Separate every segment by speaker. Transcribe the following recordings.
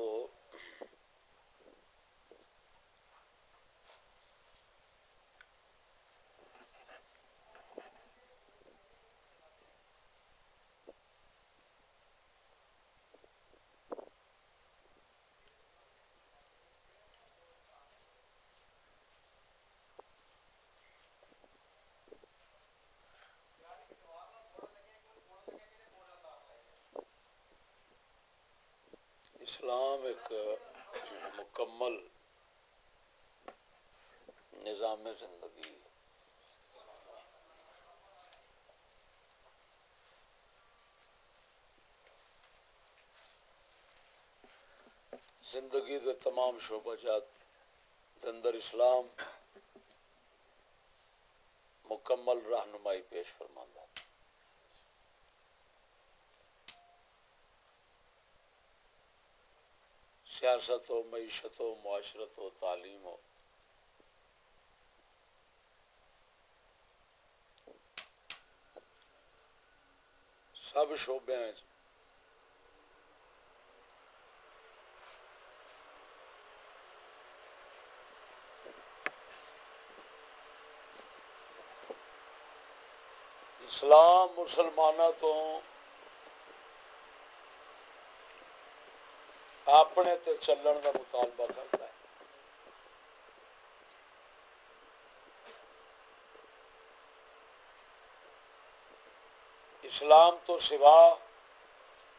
Speaker 1: کو اسلام ایک مکمل نظام زندگی زندگی دے تمام شعبہ جات اندر اسلام مکمل رہنمائی پیش فرما سیاست ہو معیشت ہو معاشرت ہو تعلیم ہو سب شعبے اسلام مسلمانوں تو اپنے تے چلن کا مطالبہ کرتا ہے۔ اسلام تو سوا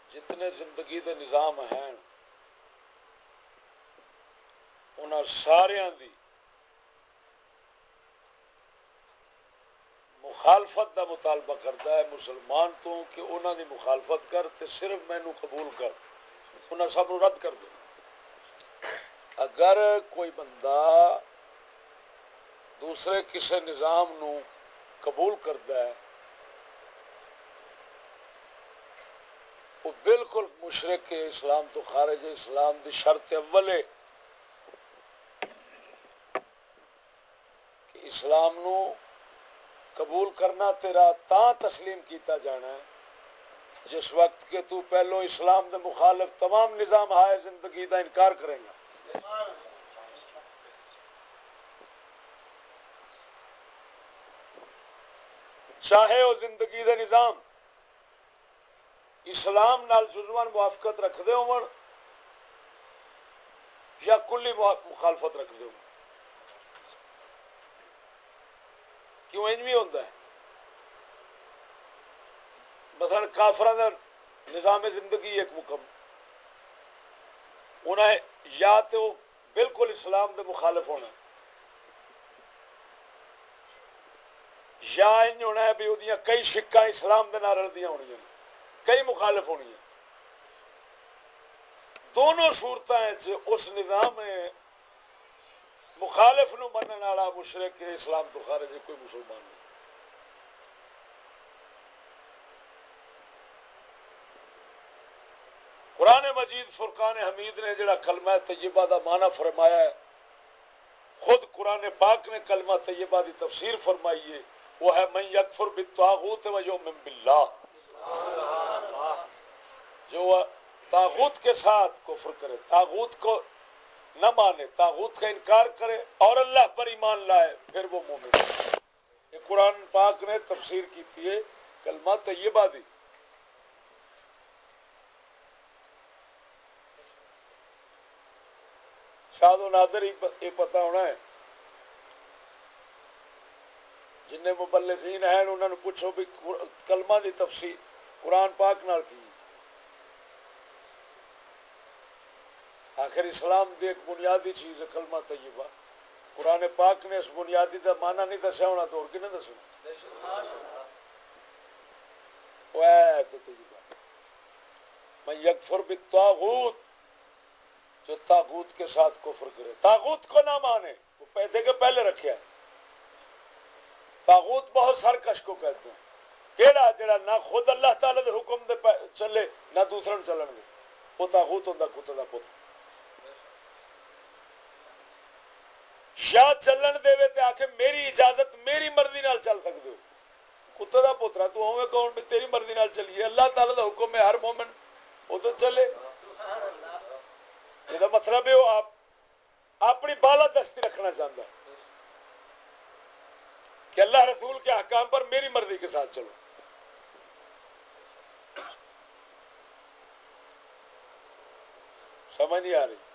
Speaker 1: جتنے زندگی دے نظام ہیں ان سارا دی مخالفت دا مطالبہ کرتا ہے مسلمان تو، کہ انہوں دی مخالفت کر تے صرف مینو قبول کر۔ انہیں سب رد کر دو۔ اگر کوئی بندہ دوسرے کسی نظام نو قبول کرتا ہے، وہ بالکل مشرق اسلام تو خارج اسلام دی شرط اول ہے کہ اسلام نو قبول کرنا تیرا تا تسلیم کیتا جانا ہے۔ جس وقت کے تو پہلو اسلام دے مخالف تمام نظام ہائے زندگی دا انکار کرے گا چاہے وہ زندگی دے نظام اسلام نال جزوان موافقت رکھتے ہو یا کلی مخالفت رکھتے ہو کیوں انج بھی ہوتا ہے؟ مثلا کافر نظام زندگی ایک مکم انہیں یا تو بالکل اسلام دے مخالف ہونا یا ہونا ہے بھی وہ کئی شکا اسلام دے نال رلدی ہونی کئی مخالف ہونی دونوں صورت اس نظام مخالف نو منع والا مشرق اسلام تو خارج کوئی مسلمان نہیں قرآن مجید فرقان حمید نے جڑا کلمہ طیبہ دا معنی فرمایا ہے، خود قرآن پاک نے کلمہ طیبہ دی تفسیر فرمائی ہے، وہ ہے من یکفر بالطاغوت و یؤمن باللہ۔ جو تاغوت کے ساتھ کفر کرے تاغوت کو نہ مانے تاغوت کا انکار کرے اور اللہ پر ایمان لائے، پھر وہ مومن۔ یہ قرآن پاک نے تفسیر کی تھی، کلمہ طیبہ دی۔ شاد و نادر یہ پتا ہونا ہے۔ جن مبلغین ہیں، انہوں نے پوچھو بھی کلمہ دی تفسیر قرآن پاک نال کی۔ آخر اسلام دی ایک بنیادی چیز ہے، کلمہ طیبہ۔ قرآن پاک نے اس بنیادی کا مانا نہیں دسیا ہونا، تو اور کن دسنا؟ میں یکفر بالطاغوت جو تاغوت کے ساتھ کفر کرے۔ تاغوت کو نہ مانے، وہ پیسے کے پہلے رکھے تاغوت بہت سرکش کو کہتے ہیں۔ کہڑا جڑا نہ خود اللہ تعالی دے حکم دے چلے، نہ دوسرے چلن گے۔ وہ تاغوت ہوتا کتے کا پتر۔ یا چلن دے تے آخ میری اجازت میری مرضی نال چل سکتے ہو۔ کتے کا پوترا تو ہوئے کون بھی تیری مرضی نال چلیے۔ اللہ تعالی دا حکم ہے، ہر مومن وہ تو چلے۔ یہ مطلب ہے وہ آپ اپنی بالا دستی رکھنا چاہتا کہ اللہ رسول کے حکام پر میری مرضی کے ساتھ چلو سمجھ نہیں آ رہی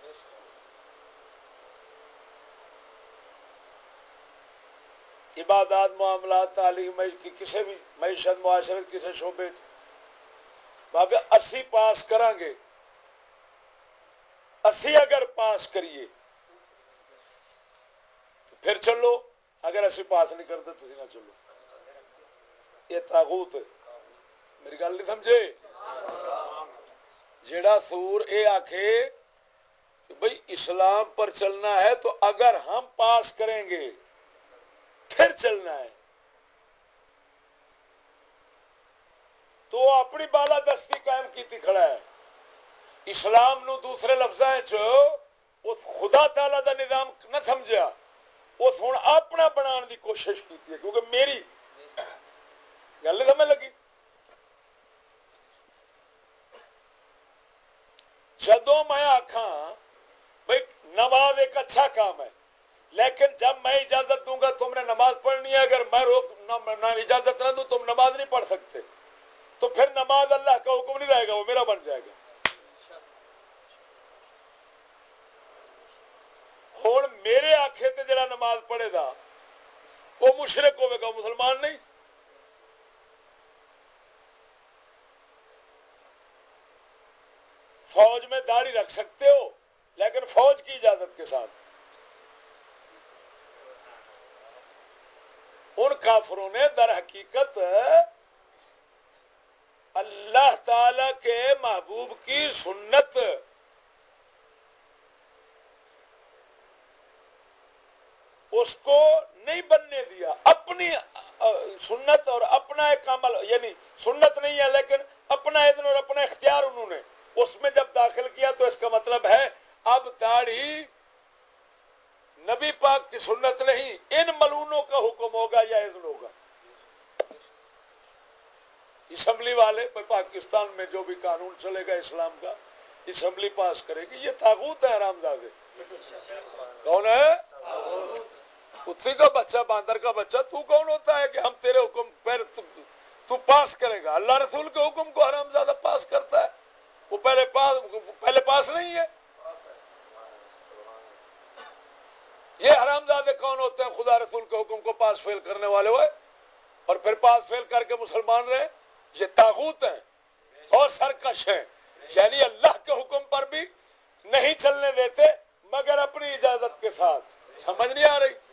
Speaker 1: عبادات معاملات تعلیم کی کسی بھی معیشت معاشرت کسی شعبے بابے اسی پاس کریں گے اسی اگر پاس کریے، پھر چلو، اگر اسی پاس نہیں کرتے تو نہ چلو۔ یہ تاغوت میری گل نہیں سمجھے؟ جڑا سور یہ آخ بھائی اسلام پر چلنا ہے تو اگر ہم پاس کریں گے، پھر چلنا ہے۔ تو اپنی بالا دستی قائم کی کھڑا ہے۔ اسلام نو دوسرے لفظ خدا تعالی دا نظام نہ سمجھا اس ہوں اپنا بنا دی کوشش کی کیونکہ میری گل سمجھ لگی۔ جدو میں آخا بھائی نماز ایک اچھا کام ہے، لیکن جب میں اجازت دوں گا تم نے نماز پڑھنی ہے، اگر میں روک نہ اجازت نہ دوں، تم نماز نہیں پڑھ سکتے۔ تو پھر نماز اللہ کا حکم نہیں رہے گا، وہ میرا بن جائے گا۔ ہوں میرے آخے تے جڑا نماز پڑھے گا وہ مشرق ہوے گا مسلمان نہیں۔ فوج میں داڑھی رکھ سکتے ہو، لیکن فوج کی اجازت کے ساتھ۔ ان کافروں نے در حقیقت اللہ تعالی کے محبوب کی سنت اس کو نہیں بننے دیا۔ اپنی سنت اور اپنا ایک عمل یعنی سنت نہیں ہے لیکن اپنا ادن اور اپنا اختیار انہوں نے اس میں جب داخل کیا تو اس کا مطلب ہے اب داڑھی نبی پاک کی سنت نہیں، ان ملونوں کا حکم ہوگا یا اذن ہوگا۔ اسمبلی والے پاکستان میں جو بھی قانون چلے گا اسلام کا، اسمبلی پاس کرے گی۔ یہ تاغوت ہے آرام زادے کون ہے؟ اسی کا بچہ، باندر کا بچہ، تو کون ہوتا ہے کہ ہم تیرے حکم پہ تو پاس کرے گا؟ اللہ رسول کے حکم کو حرام زیادہ پاس کرتا ہے۔ وہ پہلے پاس پہلے پاس نہیں ہے۔ یہ حرام زادے کون ہوتے ہیں؟ خدا رسول کے حکم کو پاس فیل کرنے والے ہوئے۔ اور پھر پاس فیل کر کے مسلمان رہے۔ یہ تاغوت ہیں اور سرکش ہیں۔ یعنی اللہ کے حکم پر بھی نہیں چلنے دیتے، مگر اپنی اجازت کے ساتھ۔ سمجھ نہیں آ رہی؟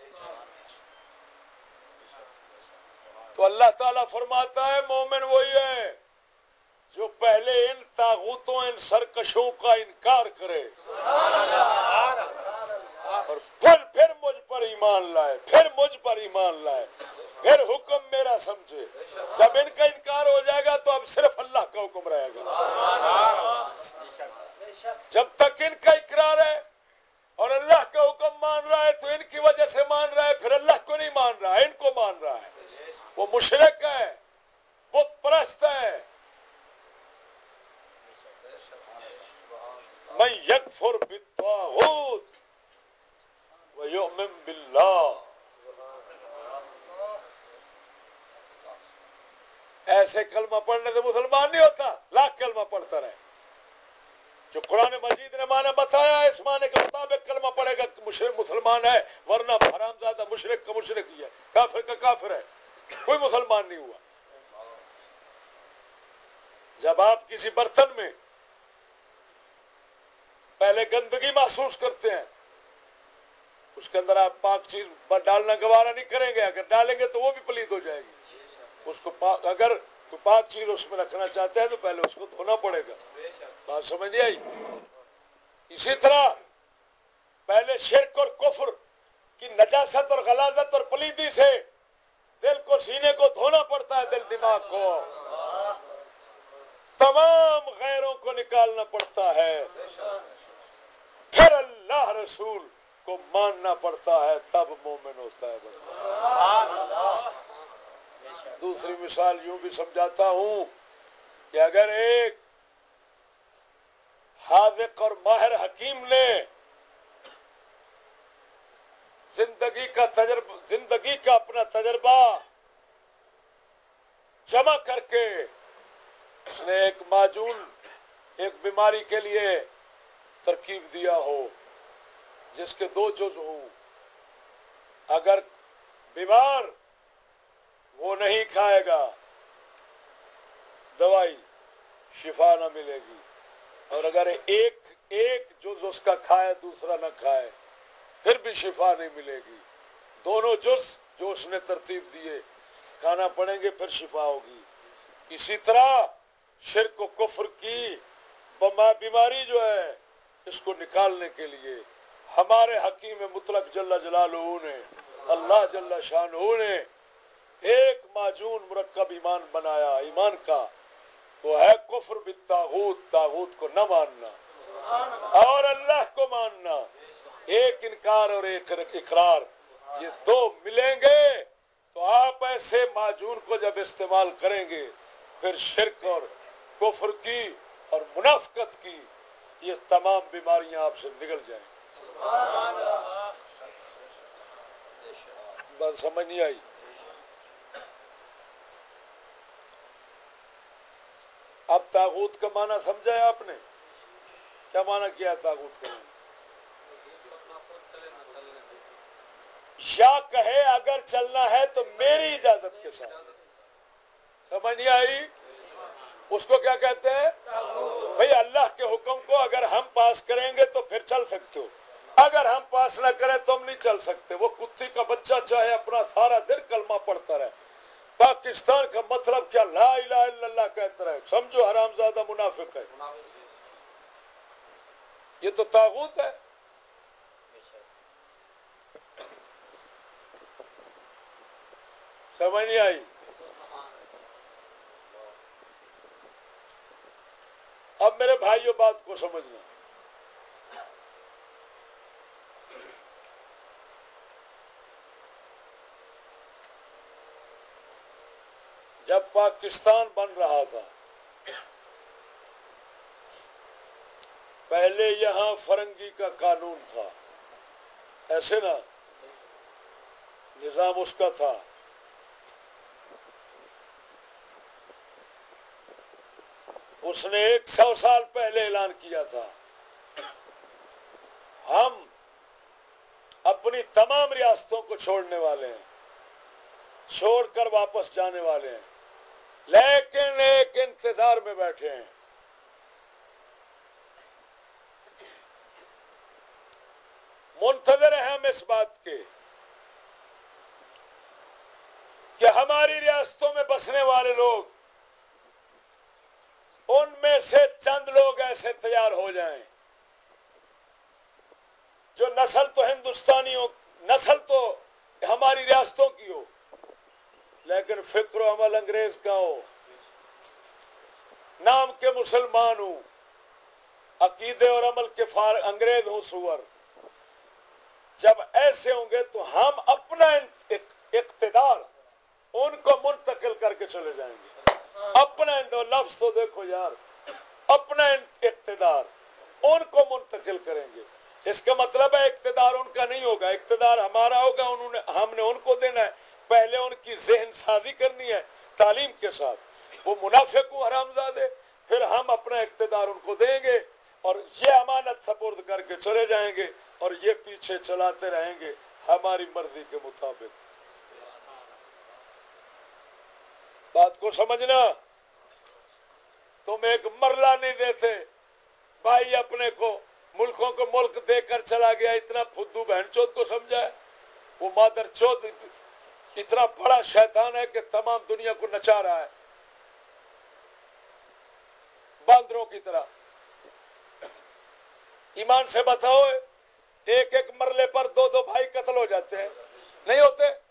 Speaker 1: تو اللہ تعالیٰ فرماتا ہے، مومن وہی ہے جو پہلے ان تاغوتوں ان سرکشوں کا انکار کرے۔ اور پھر پھر مجھ پر ایمان لائے، پھر مجھ پر ایمان لائے۔ پھر حکم میرا سمجھے۔ جب ان کا انکار ہو جائے گا تو اب صرف اللہ کا حکم رہے گا۔ جب تک ان کا اقرار ہے اور اللہ کا حکم مان رہا ہے تو ان کی وجہ سے مان رہا ہے، پھر اللہ کو نہیں مان رہا ہے ان کو مان رہا ہے۔ وہ مشرق ہے بت پرست ہے۔ میں یک فر باللہ۔ ایسے کلمہ پڑھنے سے مسلمان نہیں ہوتا، لاکھ کلمہ پڑھتا رہے۔ جو قرآن مجید نے مانا بتایا، اس معنی کے مطابق کلمہ پڑے گا مشرق مسلمان ہے، ورنہ حرام زیادہ مشرق کا مشرق ہی ہے، کافر کا کافر ہے۔ کوئی مسلمان نہیں ہوا۔ جب آپ کسی برتن میں پہلے گندگی محسوس کرتے ہیں، اس کے اندر آپ پاک چیز ڈالنا گوارا نہیں کریں گے، اگر ڈالیں گے تو وہ بھی پلیت ہو جائے گی۔ اس کو اگر تو پاک چیز اس میں رکھنا چاہتے ہیں تو پہلے اس کو دھونا پڑے گا۔ بات سمجھ آئی؟ اسی طرح پہلے شرک اور کفر کی نجاست اور غلازت اور پلیدی سے دل کو سینے کو دھونا پڑتا ہے، دل دماغ کو۔ تمام غیروں کو نکالنا پڑتا ہے۔ پھر اللہ رسول کو ماننا پڑتا ہے، تب مومن ہوتا ہے۔ دوسری مثال یوں بھی سمجھاتا ہوں کہ اگر ایک حاضق اور ماہر حکیم نے زندگی کا تجربہ، زندگی کا اپنا تجربہ جمع کر کے اس نے ایک معجون، ایک بیماری کے لیے ترکیب دیا ہو، جس کے دو جز ہوں۔ اگر بیمار وہ نہیں کھائے گا، دوائی شفا نہ ملے گی۔ اور اگر ایک ایک جز اس کا کھائے، دوسرا نہ کھائے پھر بھی شفا نہیں ملے گی۔ دونوں جز جو اس نے ترتیب دیے، کھانا پڑیں گے پھر شفا ہوگی۔ اسی طرح شرک و کفر کی بیماری جو ہے، اس کو نکالنے کے لیے ہمارے حکیم مطلق جل جلال نے، اللہ جل شاہ نے ایک معجون مرکب ایمان بنایا، ایمان کا، وہ ہے کفر بالتاغوت تاغوت کو نہ ماننا۔ اور اللہ کو ماننا۔ ایک انکار اور ایک اقرار، یہ دو ملیں گے تو آپ ایسے معجون کو جب استعمال کریں گے، پھر شرک اور کفر کی اور منافقت کی، یہ تمام بیماریاں آپ سے نکل جائیں بات سمجھ نہیں آئی؟ اب تاغوت کا معنی سمجھا ہے آپ نے؟ کیا معنی کیا تاغوت کا معنی؟ یا کہے اگر چلنا ہے تو میری اجازت کے ساتھ۔ سمجھ نہیں آئی؟ اس کو کیا کہتے ہیں؟ بھائی اللہ کے حکم کو اگر ہم پاس کریں گے تو پھر چل سکتے ہو۔ اگر ہم پاس نہ کریں تو ہم نہیں چل سکتے۔ وہ کتی کا بچہ چاہے اپنا سارا دن کلمہ پڑتا رہے۔ پاکستان کا مطلب کیا؟ لا الہ الا اللہ کہتا رہے۔ سمجھو حرام زیادہ منافق ہے۔ یہ تو تاغوت ہے۔ سمجھ نہیں آئی اب میرے بھائیوں بات کو سمجھنا جب پاکستان بن رہا تھا پہلے یہاں فرنگی کا قانون تھا ایسے نا نظام اس کا تھا اس نے ایک سو سال پہلے اعلان کیا تھا۔ ہم اپنی تمام ریاستوں کو چھوڑنے والے ہیں، چھوڑ کر واپس جانے والے ہیں، لیکن ایک انتظار میں بیٹھے ہیں۔ منتظر ہیں ہم اس بات کے کہ ہماری ریاستوں میں بسنے والے لوگ ان میں سے چند لوگ ایسے تیار ہو جائیں جو نسل تو ہندوستانی ہو نسل تو ہماری ریاستوں کی ہو، لیکن فکر و عمل انگریز کا ہو۔ نام کے مسلمان ہوں، عقیدے اور عمل کے فار انگریز ہوں، سور۔ جب ایسے ہوں گے تو ہم اپنا اقتدار ان کو منتقل کر کے چلے جائیں گے۔ اپنا لفظ تو دیکھو یار اپنا اقتدار، ان کو منتقل کریں گے۔ اس کا مطلب ہے اقتدار ان کا نہیں ہوگا، اقتدار ہمارا ہوگا، انہوں نے ہم نے ان کو دینا ہے۔ پہلے ان کی ذہن سازی کرنی ہے تعلیم کے ساتھ۔ وہ منافع کو حرام زادے پھر ہم اپنا اقتدار ان کو دیں گے اور یہ امانت سپرد کر کے چلے جائیں گے اور یہ پیچھے چلاتے رہیں گے ہماری مرضی کے مطابق۔ بات کو سمجھنا۔ تم ایک مرلہ نہیں دیتے۔ بھائی اپنے کو ملکوں کو ملک دے کر چلا گیا، اتنا فدو بہن چوت کو سمجھا ہے۔ وہ مادر چوت اتنا بڑا شیطان ہے کہ تمام دنیا کو نچا رہا ہے۔ باندروں کی طرح۔ ایمان سے بتاؤ، ایک ایک مرلے پر دو دو بھائی قتل ہو جاتے ہیں۔ نہیں ہوتے؟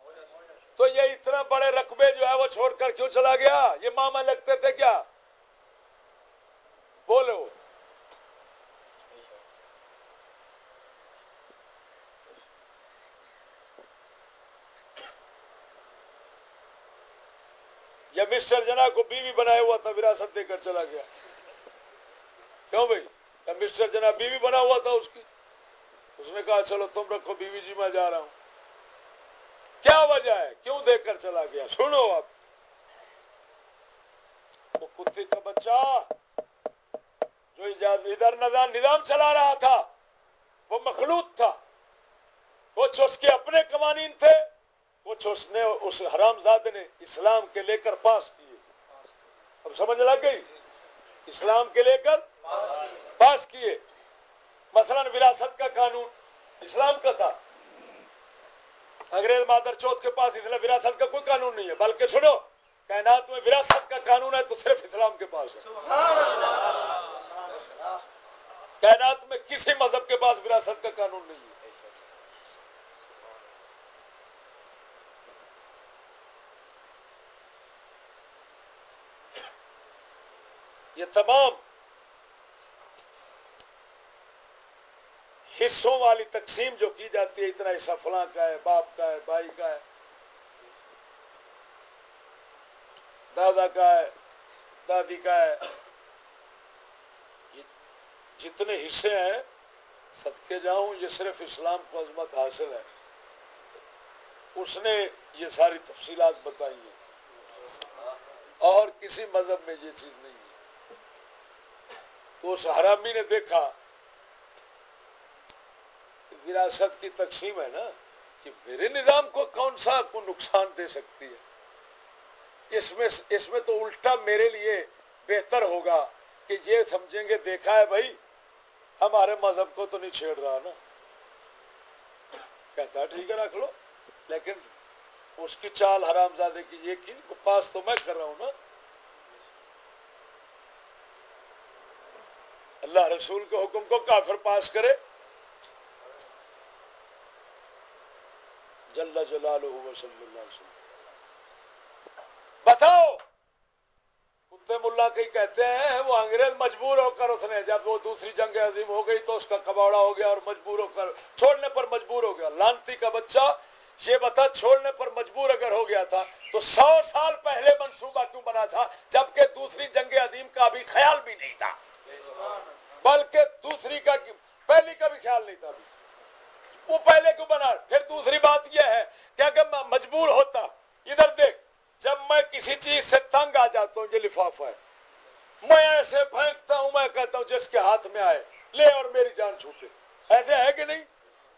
Speaker 1: تو یہ اتنا بڑے رقبے جو ہے وہ چھوڑ کر کیوں چلا گیا؟ یہ ماما لگتے تھے کیا؟ بولو۔ یا مسٹر جنا کو بیوی بنایا ہوا تھا، وراثت دے کر چلا گیا۔ کیوں بھائی؟ یا مسٹر جنا بیوی بنا ہوا تھا اس کی۔ اس نے کہا، چلو تم رکھو، بیوی جی میں جا رہا ہوں۔ کیا وجہ ہے؟ کیوں دے کر چلا گیا؟ سنو اب۔ وہ کتے کا بچہ جو ادھر نظام چلا رہا تھا۔ وہ مخلوط تھا۔ کچھ اس کے اپنے قوانین تھے، کچھ اس نے اس حرام زادے نے اسلام کے لے کر پاس کیے۔ اب سمجھ لگ گئی؟ اسلام کے لے کر پاس کیے۔ مثلا وراثت کا قانون اسلام کا تھا۔ انگریز مادر چوتھ کے پاس اس لیے وراثت کا کوئی قانون نہیں ہے۔ بلکہ سنو، کائنات میں وراثت کا قانون ہے تو صرف اسلام کے پاس ہے۔ کائنات میں کسی مذہب کے پاس وراثت کا قانون نہیں ہے۔ یہ تمام حصوں والی تقسیم جو کی جاتی ہے، اتنا حصہ فلاں کا ہے، باپ کا ہے، بھائی کا ہے، دادا کا ہے، دادی کا ہے۔ جتنے حصے ہیں، صدقے جاؤں، یہ صرف اسلام کو عظمت حاصل ہے۔ اس نے یہ ساری تفصیلات بتائی ہیں۔ اور کسی مذہب میں یہ چیز نہیں ہے۔ تو اس حرامی نے دیکھا وراثت کی تقسیم ہے نا کہ میرے نظام کو کون سا کو نقصان دے سکتی ہے؟ اس میں اس میں تو الٹا میرے لیے بہتر ہوگا کہ یہ سمجھیں گے، دیکھا ہے بھائی، ہمارے مذہب کو تو نہیں چھیڑ رہا نا۔ کہتا ٹھیک ہے، رکھ لو۔ لیکن اس کی چال حرام زادے کی یہ کی پاس تو میں کر رہا ہوں نا۔ اللہ رسول کے حکم کو کافر پاس کرے۔ جل جلال صلی اللہ علیہ وسلم۔ بتاؤ، کتے ملا کئی کہتے ہیں، وہ انگریز مجبور ہو کر اس نے، جب وہ دوسری جنگ عظیم ہو گئی تو اس کا کباڑا ہو گیا اور مجبور ہو کر، چھوڑنے پر مجبور ہو گیا۔ لانتی کا بچہ، یہ بتا، چھوڑنے پر مجبور اگر ہو گیا تھا تو سو سال پہلے منصوبہ کیوں بنا تھا؟ جبکہ دوسری جنگ عظیم کا بھی خیال بھی نہیں تھا۔ بلکہ دوسری کا، پہلی کا بھی خیال نہیں تھا ابھی۔ وہ پہلے کیوں بنا پھر دوسری بات یہ ہے کہ اگر میں مجبور ہوتا، ادھر دیکھ، جب میں کسی چیز سے تنگ آ جاتا ہوں، یہ لفافہ ہے۔ میں ایسے پھینکتا ہوں، میں کہتا ہوں، جس کے ہاتھ میں آئے، لے اور میری جان چھوٹے۔ ایسے ہے کہ نہیں؟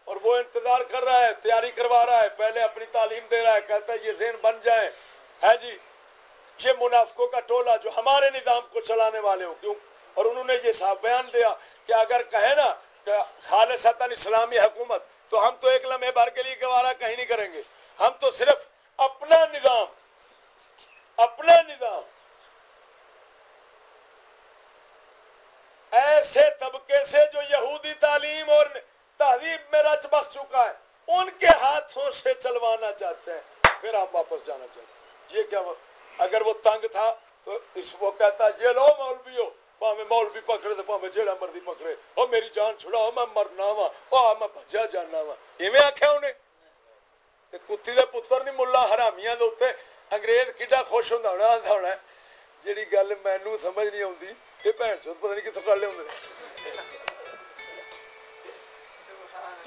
Speaker 1: اور وہ انتظار کر رہا ہے، تیاری کروا رہا ہے، پہلے اپنی تعلیم دے رہا ہے، کہتا ہے، یہ ذہن بن جائے۔ ہے جی یہ منافقوں کا ٹولہ جو ہمارے نظام کو چلانے والے ہو کیوں؟ اور انہوں نے یہ صاحب بیان دیا کہ اگر کہے نا خالص اسلامی حکومت، تو ہم تو ایک لمحے بھر کے لیے گوارا کہیں نہیں کریں گے۔ ہم تو صرف اپنا نظام اپنا نظام۔ ایسے طبقے سے جو یہودی تعلیم اور تہذیب میں رچ بس چکا ہے، ان کے ہاتھوں سے چلوانا چاہتے ہیں، پھر ہم واپس جانا چاہتے ہیں۔ یہ کیا اگر وہ تنگ تھا تو اس وہ کہتا یہ لو مولوی ہو پاوے مولوی پکڑے تو پاوے جیڑا مرضی پکڑے او میری جان چھڑاؤ میں مرنا وا او میں بھجیا جانا وا ایویں آکھیا انہیں تے کتی دے پتر نہیں ملا حرامیاں دے اوتے انگریز کیڈا خوش ہوندا ہونا آندا ہونا جیڑی گل مینوں سمجھ نہیں اوندی اے بہن چود پتہ نہیں کتھوں کر لے ہوندے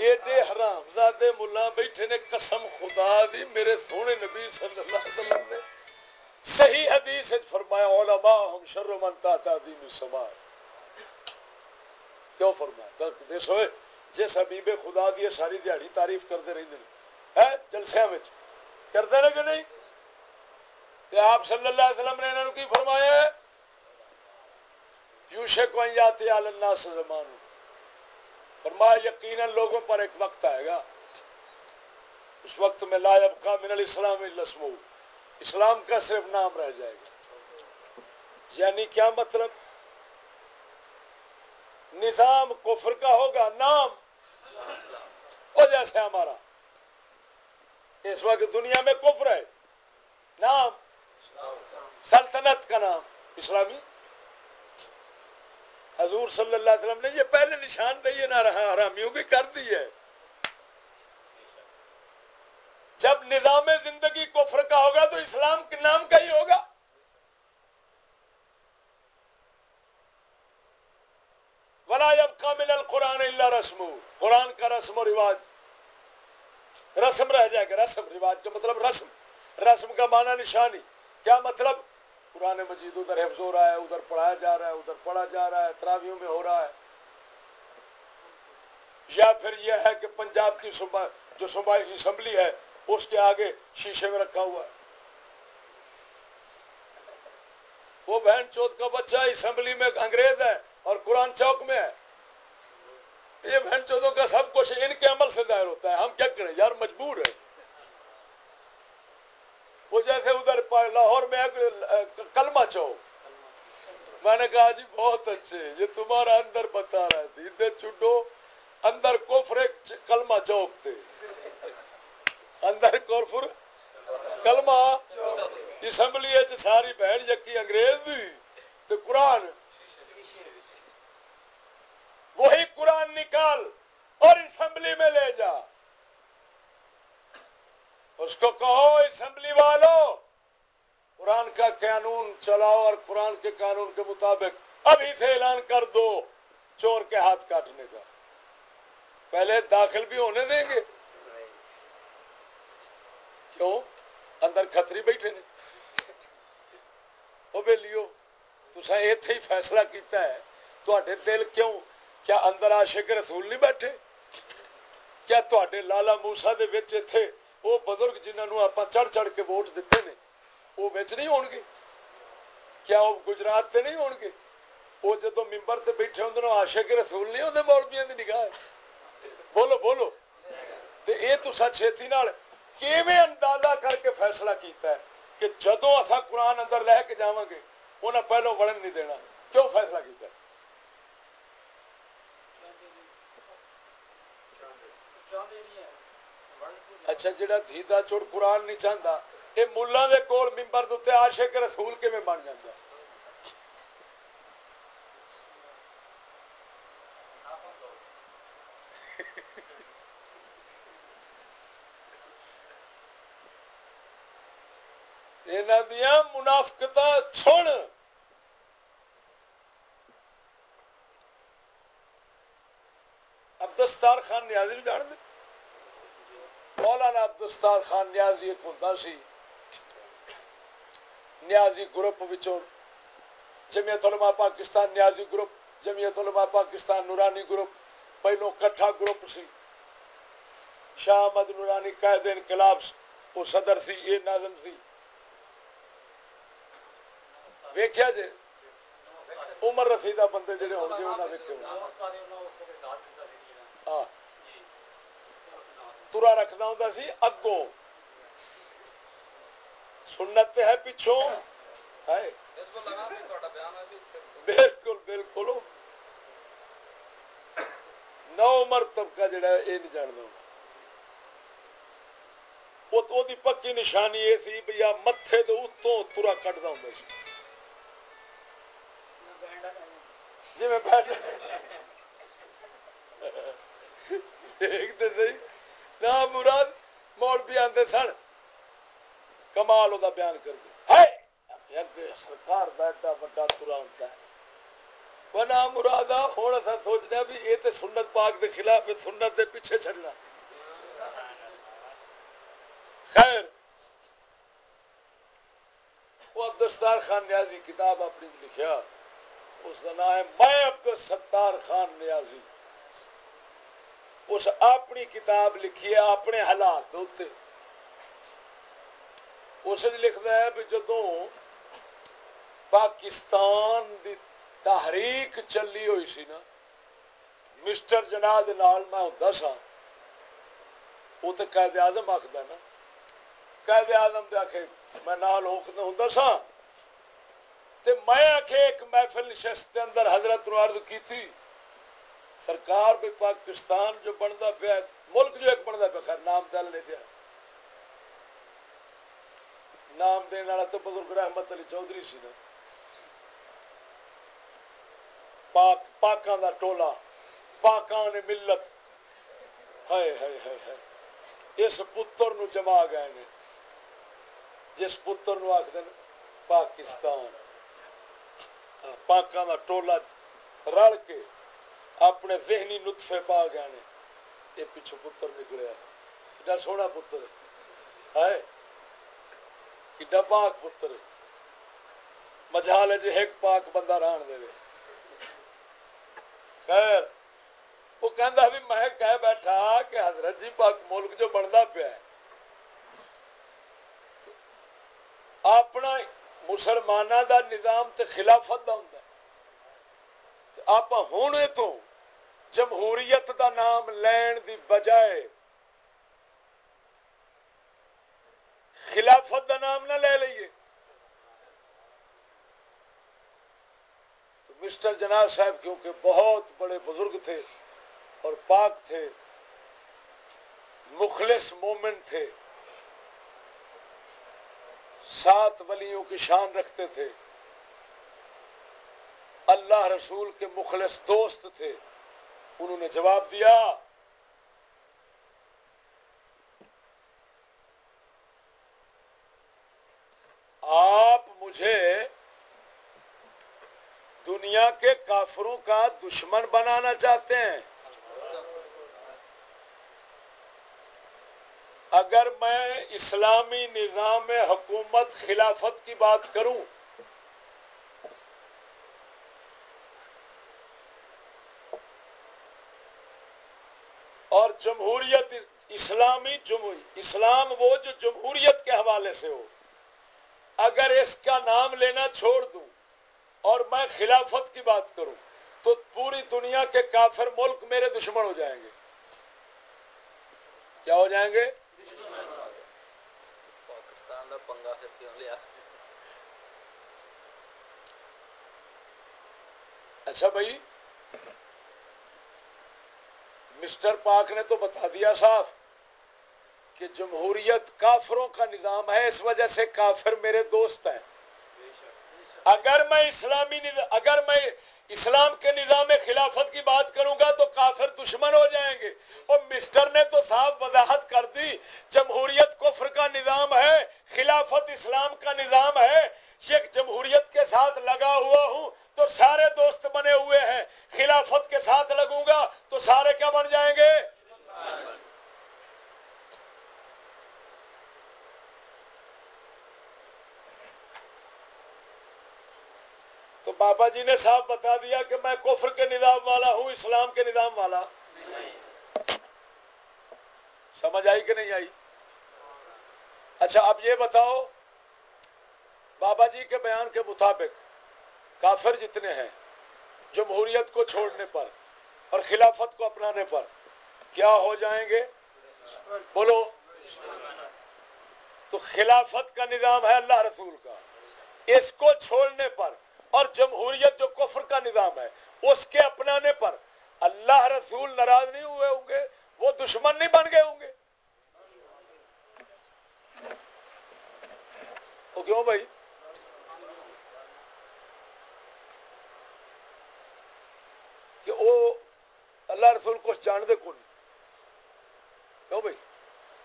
Speaker 1: ایڈے حرام زادے ملا بیٹھے نے قسم خدا دی میرے سونے نبی صلی اللہ علیہ وسلم نے صحیح حدیث فرمایا علماء ہم شر من تا تعظیم سما کیوں فرمایا؟ دیکھو جس حبیب خدا دی ساری دیہڑی تعریف کرتے رہتے ہیں جلسے کرتے رہے کہ نہیں؟ تے آپ صلی اللہ علیہ وسلم نے انہوں کی فرمایا ہے؟ یوشے کو جاتے اللہ سے زمان فرمایا، یقیناً لوگوں پر ایک وقت آئے گا۔ اس وقت میں لا یبقى من الاسلام لسمو اسلام کا صرف نام رہ جائے گا۔ یعنی کیا مطلب؟ نظام کفر کا ہوگا، نام۔ وہ جیسے ہمارا۔ اس وقت دنیا میں کفر ہے۔ نام۔ سلطنت کا نام۔ اسلامی۔ حضور صلی اللہ علیہ وسلم نے یہ پہلے نشان دہی نہ رہا حرامیوں کی کر دی ہے۔ جب نظام زندگی کفر کا ہوگا تو اسلام کے نام کا ہی ہوگا ولا جب کامل القرآن اللہ رسم قرآن کا رسم و رواج۔ رسم رہ جائے گا، رسم، رواج کا مطلب رسم۔ رسم کا معنی نشانی۔ کیا مطلب؟ قرآن مجید ادھر حفظ ہو رہا ہے، ادھر پڑھایا جا رہا ہے، ادھر پڑھا جا رہا ہے تراویوں میں ہو رہا ہے۔ یا پھر یہ ہے کہ پنجاب کی جو صوبائی اسمبلی ہے، اس کے آگے شیشے میں رکھا ہوا ہے۔ وہ بہن چوت کا بچہ اسمبلی میں انگریز ہے اور قرآن چوک میں ہے۔ یہ بہن چودوں کا سب کچھ ان کے عمل سے ظاہر ہوتا ہے۔ ہم کیا کریں؟ یار مجبور ہے وہ جیسے ادھر لاہور میں کلمہ چوک میں نے کہا جی بہت اچھے یہ تمہارا اندر بتا رہا تھی ادھر چڈو اندر کوفر کلمہ چوک تھے اندر کوفر کلمہ، اسمبلی ساری بہن یقی انگریز دی تو قرآن۔ وہی قرآن نکال اور اسمبلی میں لے جا۔ اس کو کہو اسمبلی والو، قرآن کا قانون چلاؤ اور قرآن کے قانون کے مطابق ابھی سے اعلان کر دو، چور کے ہاتھ کاٹنے کا۔ پہلے داخل بھی ہونے دیں گے۔ کیوں؟ اندر کتری بیٹھے نے۔ وہ بے لیو تصا ہی فیصلہ کیتا ہے تو دل کیوں کیا اندر عاشق رسول نہیں بیٹھے؟ کیا تے لالا موسا دے وہ بزرگ جنہوں آپ چڑھ چڑھ کے ووٹ دیتے ہیں وہ بچ نہیں ہون گے کیا وہ گجرات تے نہیں ہون گے وہ جدو ممبر تے بیٹھے ہوں عاشق رسول نہیں ہوتے مولبیاں کی نگاہ بولو بولو۔ تے اے تسا چھتی کیویں اندازہ کر کے فیصلہ کیتا ہے کہ جدو اصا قرآن اندر لے کے جاواں گے انہیں پہلو وڑن نہیں دینا۔ کیوں فیصلہ کیتا ہے؟ اچھا جڑا دھیتا چوڑ قرآن نہیں چاہتا یہ ملا دے کول ممبر دے عاشق رسول کیویں بن جاتا یہاں دیا منافقت اب دستار خان نیازی جان دے مولانا عبدالستار خان نیازی ایک ہوں سی، نیازی گروپ جمعیت علماء پاکستان نیازی گروپ، جمعیت علماء پاکستان نورانی گروپ، پہلو کٹھا گروپ سی۔ شاہ احمد نورانی قائد انقلاب وہ صدر سی، یہ ناظم سی۔ ویخیا جی عمر رسیدہ بندے جڑے ہو گے انہیں ویکے ترا رکھنا ہوں سی اگوں سنت ہے پچھوں بالکل بالکل نو عمر طبقہ جڑا ہے یہ نہیں جانتا وہ پکی نشانی یہ سی بھیا متے تو اتوں ترا کٹتا ہوں سی جی میں بیٹھ دیکھتے صحیح نہ مراد مول بھی آتے سن کمال وہ بیان کر دے سرکار بیٹھا بڑا ترا ہوتا ہے بنا مراد ہوں اصا سوچنے بھی یہ تو سنت پاک دے خلاف سنت دے پیچھے چڑنا خیر وہ عبدالستار خان نیازی کتاب اپنی لکھیا اس کا نام ہے میں عبد ستار خان نیازی اس اپنی کتاب لکھی ہے اپنے حالات اس لکھتا ہے بھی جدو پاکستان دی تحریک چلی ہوئی سی نا، مسٹر جناح میں ہوتا سا وہ تو قید آزم آخر نا قید آزم آخ میں نال ہوں سا میں آخ ایک محفل نشست کے اندر حضرت نو عرض کی تھی سرکار بھی پاکستان جو بنتا پیا ملک جو ایک بنتا پیا خیر نام دل نہیں پیا نام دن والا تو بزرگ رحمت علی چودھری سی نا۔ پاک پاکاں دا ٹولا پاکان ملت۔ ہائے ہائے ہائے ہائے۔ اس پتر نو جما گئے نے۔ جس پتر نو آخر پاکستان۔ ہاں، پاکاں دا ٹولا رل کے اپنے ذہنی نطفے پا گئے۔ نے یہ پچھو پتر نکلیا ایڈا سونا پتر ہے؟ ایڈا پاک پتر مجھال ہے جی ایک پاک بندہ ران دے خیر، وہ کہندا بھی میں کہہ بیٹھا کہ حضرت جی پاک ملک جو بنتا پیا ہے۔ اپنا مسلمانوں دا نظام تے خلافت دا ہوں آپ ہونے تو جمہوریت دا نام لین دی بجائے خلافت دا نام نہ لے لئیے تو مسٹر جناب صاحب کیونکہ بہت بڑے بزرگ تھے اور پاک تھے، مخلص مومن تھے، سات ولیوں کی شان رکھتے تھے، اللہ رسول کے مخلص دوست تھے۔ انہوں نے جواب دیا آپ مجھے دنیا کے کافروں کا دشمن بنانا چاہتے ہیں۔ اگر میں اسلامی نظام حکومت خلافت کی بات کروں جمہوریت اسلامی اسلام وہ جو جمہوریت کے حوالے سے ہو۔ اگر اس کا نام لینا چھوڑ دوں اور میں خلافت کی بات کروں تو پوری دنیا کے کافر ملک میرے دشمن ہو جائیں گے۔ کیا ہو جائیں گے؟ پنگا لیا؟ اچھا بھائی مسٹر پاک نے تو بتا دیا صاف کہ جمہوریت کافروں کا نظام ہے، اس وجہ سے کافر میرے دوست ہیں۔ اگر میں اسلامی اگر میں اسلام کے نظام خلافت کی بات کروں گا تو کافر دشمن ہو جائیں گے۔ اور مسٹر نے تو صاحب وضاحت کر دی، جمہوریت کفر کا نظام ہے، خلافت اسلام کا نظام ہے۔ یہ جمہوریت کے ساتھ لگا ہوا ہوں تو سارے دوست بنے ہوئے ہیں خلافت کے ساتھ لگوں گا تو سارے کیا بن جائیں گے؟ تو بابا جی نے صاحب بتا دیا کہ میں کفر کے نظام والا ہوں، اسلام کے نظام والا۔ سمجھ آئی کہ نہیں آئی؟ اچھا اب یہ بتاؤ بابا جی کے بیان کے مطابق کافر جتنے ہیں، جمہوریت کو چھوڑنے پر اور خلافت کو اپنانے پر کیا ہو جائیں گے؟ بولو۔ تو خلافت کا نظام ہے اللہ رسول کا۔ اس کو چھوڑنے پر اور جمہوریت جو کفر کا نظام ہے، اس کے اپنانے پر اللہ رسول ناراض نہیں ہوئے ہوں گے، وہ دشمن نہیں بن گئے ہوں گے۔ وہ کیوں بھائی کہ وہ اللہ رسول کو جان دے کو نہیں کیوں بھائی؟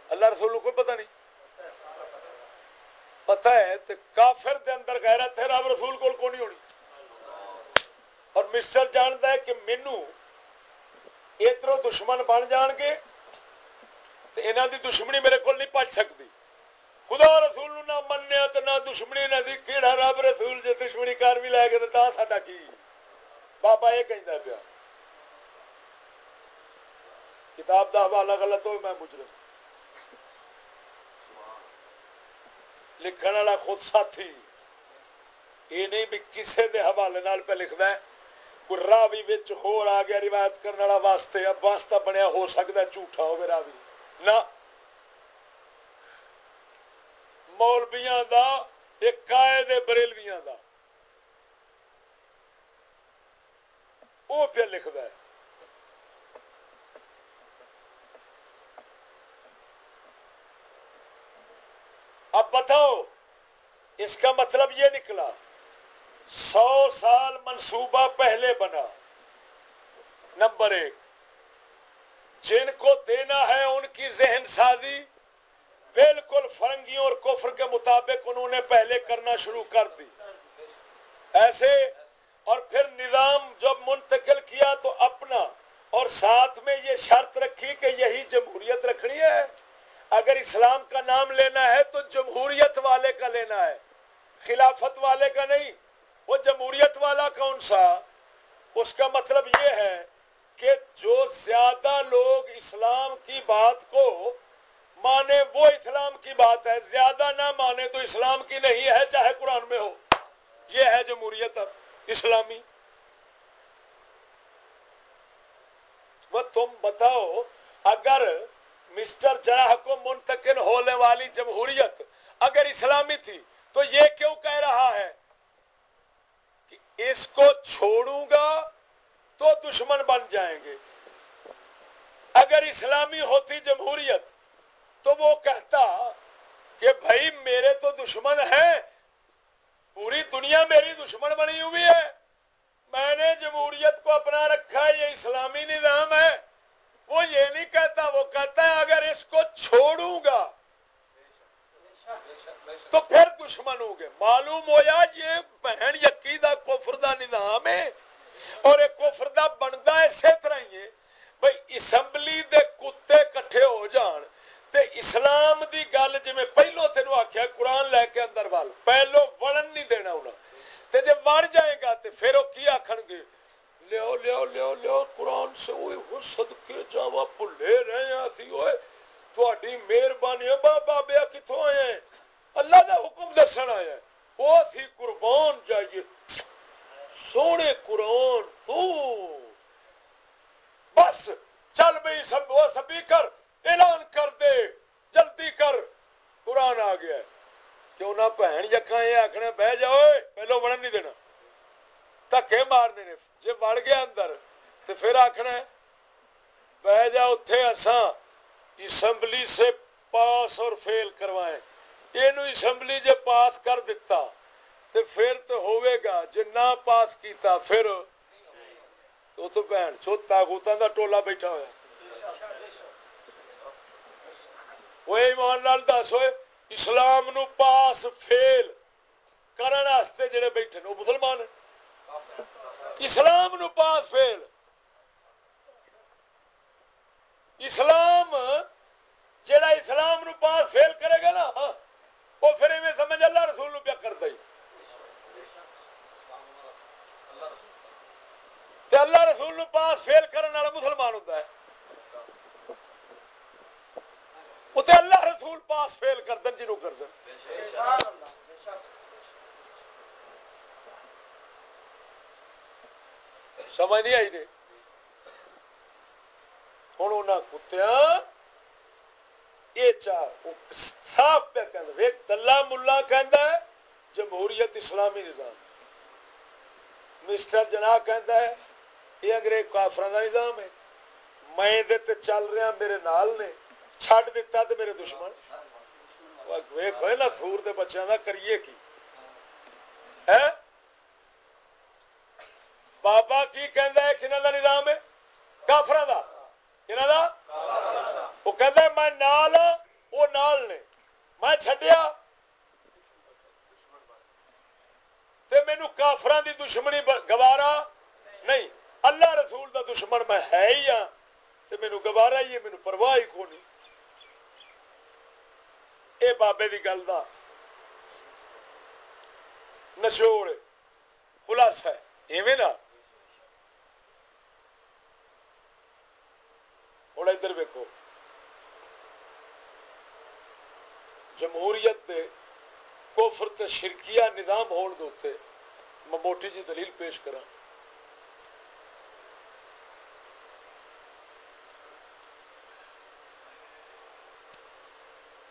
Speaker 1: اللہ رسول کو کوئی پتہ نہیں۔ پتہ ہے تو کافر دے اندر غیرت ہے، رب رسول کو کون ہونی۔ اور مسٹر جانتا ہے کہ مینو ادھر دشمن بن جان گے تو انہوں دی دشمنی میرے کو نہیں پچ سکتی۔ خدا رسول نہ منیا تو نہ دشمنی نہ دی، کیڑا رب رسول جی دشمنی کر بھی لے گئے تو سا کی؟ بابا یہ کہہ پیا۔ کتاب کا حوالہ غلط ہو میں مجرم۔ لکھن والا خود ساتھی۔ یہ نہیں بھی کسی کے حوالے پہ لکھنا ہے۔ کوئی راوی ہو آ گیا روایت کرنے والا واسطے، اب واسطہ بنیا ہو سکتا ہے جھوٹا ہو راوی۔ نہ۔ مولبیاں دا، ایک قائد بریلویاں دا۔ وہ پہ لکھتا ہے۔ اب بتاؤ، اس کا مطلب یہ نکلا، سو سال منصوبہ پہلے بنا۔ نمبر ایک، جن کو دینا ہے ان کی ذہن سازی۔ بالکل فرنگیوں اور کفر کے مطابق انہوں نے پہلے کرنا شروع کر دی۔ ایسے، اور پھر نظام جب منتقل کیا تو اپنا، اور ساتھ میں یہ شرط رکھی کہ یہی جمہوریت رکھنی ہے۔ اگر اسلام کا نام لینا ہے تو جمہوریت والے کا لینا ہے، خلافت والے کا نہیں۔ وہ جمہوریت والا کون سا؟ اس کا مطلب یہ ہے کہ جو زیادہ لوگ اسلام کی بات کو مانے وہ اسلام کی بات ہے، زیادہ نہ مانے تو اسلام کی نہیں ہے، چاہے قرآن میں ہو۔ یہ ہے جمہوریت اسلامی۔ تم بتاؤ، اگر مسٹر جراح کو منتقل ہونے والی جمہوریت اگر اسلامی تھی تو یہ کیوں کہہ رہا ہے کہ اس کو چھوڑوں گا تو دشمن بن جائیں گے۔ اگر اسلامی ہوتی جمہوریت تو وہ کہتا کہ بھائی میرے تو دشمن ہیں، پوری دنیا میری دشمن بنی ہوئی ہے۔ میں نے جمہوریت کو اپنا رکھا یہ اسلامی نظام ہے۔ وہ یہ نہیں کہتا وہ کہتا ہے اگر اس کو چھوڑوں گا تو پھر دشمن ہوں گے معلوم ہوا یہ بہن یقیدہ کفر دا نظام ہے اور ایک کفر دا بنتا اسی طرح ہی ہے بھائی اسمبلی دے کتے کٹھے ہو جان تے اسلام دی گل جی میں پہلو تینوں آخیا قرآن لے کے اندر وال پہلو وڑن نہیں دینا انہیں تے جب وڑ جائے گا تے پھر وہ کی آخر گے لیو لیو لیو لیو قرآن سے وہ صدقے جاوا بھلے رہے ہیں اسی ہوئے تھوڑی مہربانی بابا بیا کتوں آئے ہیں؟ اللہ دا حکم دسن آیا وہ سی قربان جائیے۔ سونے قرآن تو۔ بس، چل بھائی سب وہ سبھی کر، اعلان کر دے، جلدی کر۔ قرآن آ گیا کیوں نہ بہن یقا یہ آخنا بہ جاؤ پہلو بڑھن نہیں دینا۔ دکے مارنے نے جی وڑ گیا اندر تو پھر آخنا بہ جا اتے اساں اسمبلی سے پاس اور فیل کروائے یہ اسمبلی جے پاس کر دیتا تو پھر تو ہوئے گا جے نہ پاس کیتا پھر تو تو بہن چو تاغوتاں دا ٹولا بیٹھا ہوا وہ ایمان لال دس ہوئے اسلام نو پاس فیل کرن واسطے جڑے بیٹھے وہ مسلمان ہیں اسلام نو پاس فیل۔ اسلام جڑا اسلام نو پاس فیل کرے گا نا ہاں، وہ پھر ایویں سمجھ اللہ رسول نو پیا کرتا ہی۔ اللہ رسول نو پاس فیل کرنے والا مسلمان ہوتا ہے۔ وہ اللہ رسول پاس فیل کر دن جنوں کر دن سمجھ نہیں آئی نے ہوں انہیں کتیا یہ چار صاف پہ کہ دلہ ملا کہ جمہوریت اسلامی نظام مسٹر جناح کہہ یہ اگر کافر کا نظام ہے میں چل رہا میرے نال نے چھڈ دیتا تو میرے دشمن ویخ ہوئے نا سور کے بچوں کا کریے کی ہے بابا کی کہہ کنہ کا نظام ہے؟ کافر کا کنہ کا وہ میں نال ہاں، وہ نال نے۔ میں چڈیا مینو کافران دی دشمنی گوارا؟ نہیں۔ اللہ رسول دا دشمن میں ہے ہی ہاں۔ تو مینو گوارا ہی ہے مینو پرواہ ہی کونی۔ اے بابے دی گل دا۔ نچوڑ خلاصہ ہے۔ ایویں نا ہوں ادھر ویکو جمہوریت دے کوفر تے شرکیہ نظام ہون دے میں موٹی جی دلیل پیش کرا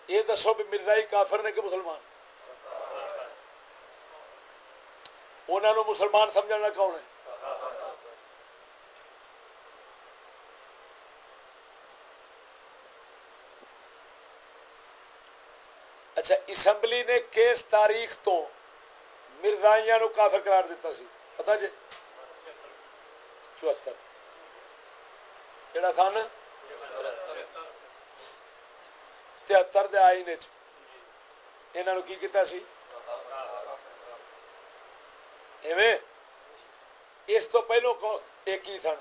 Speaker 1: یہ دسو بھی مرزائی کافر نے کہ مسلمان انہوں مسلمان سمجھنا کون ہے اچھا اسمبلی نے کس تاریخ تو مرزائیاں نو کافر قرار دیتا سی۔ پتا جی؟ چوہتر۔ کہڑا سن تہتر دے آئین یہاں کی کیتا سی؟ ایویں؟ اس تو پہلو ایک ہی سن۔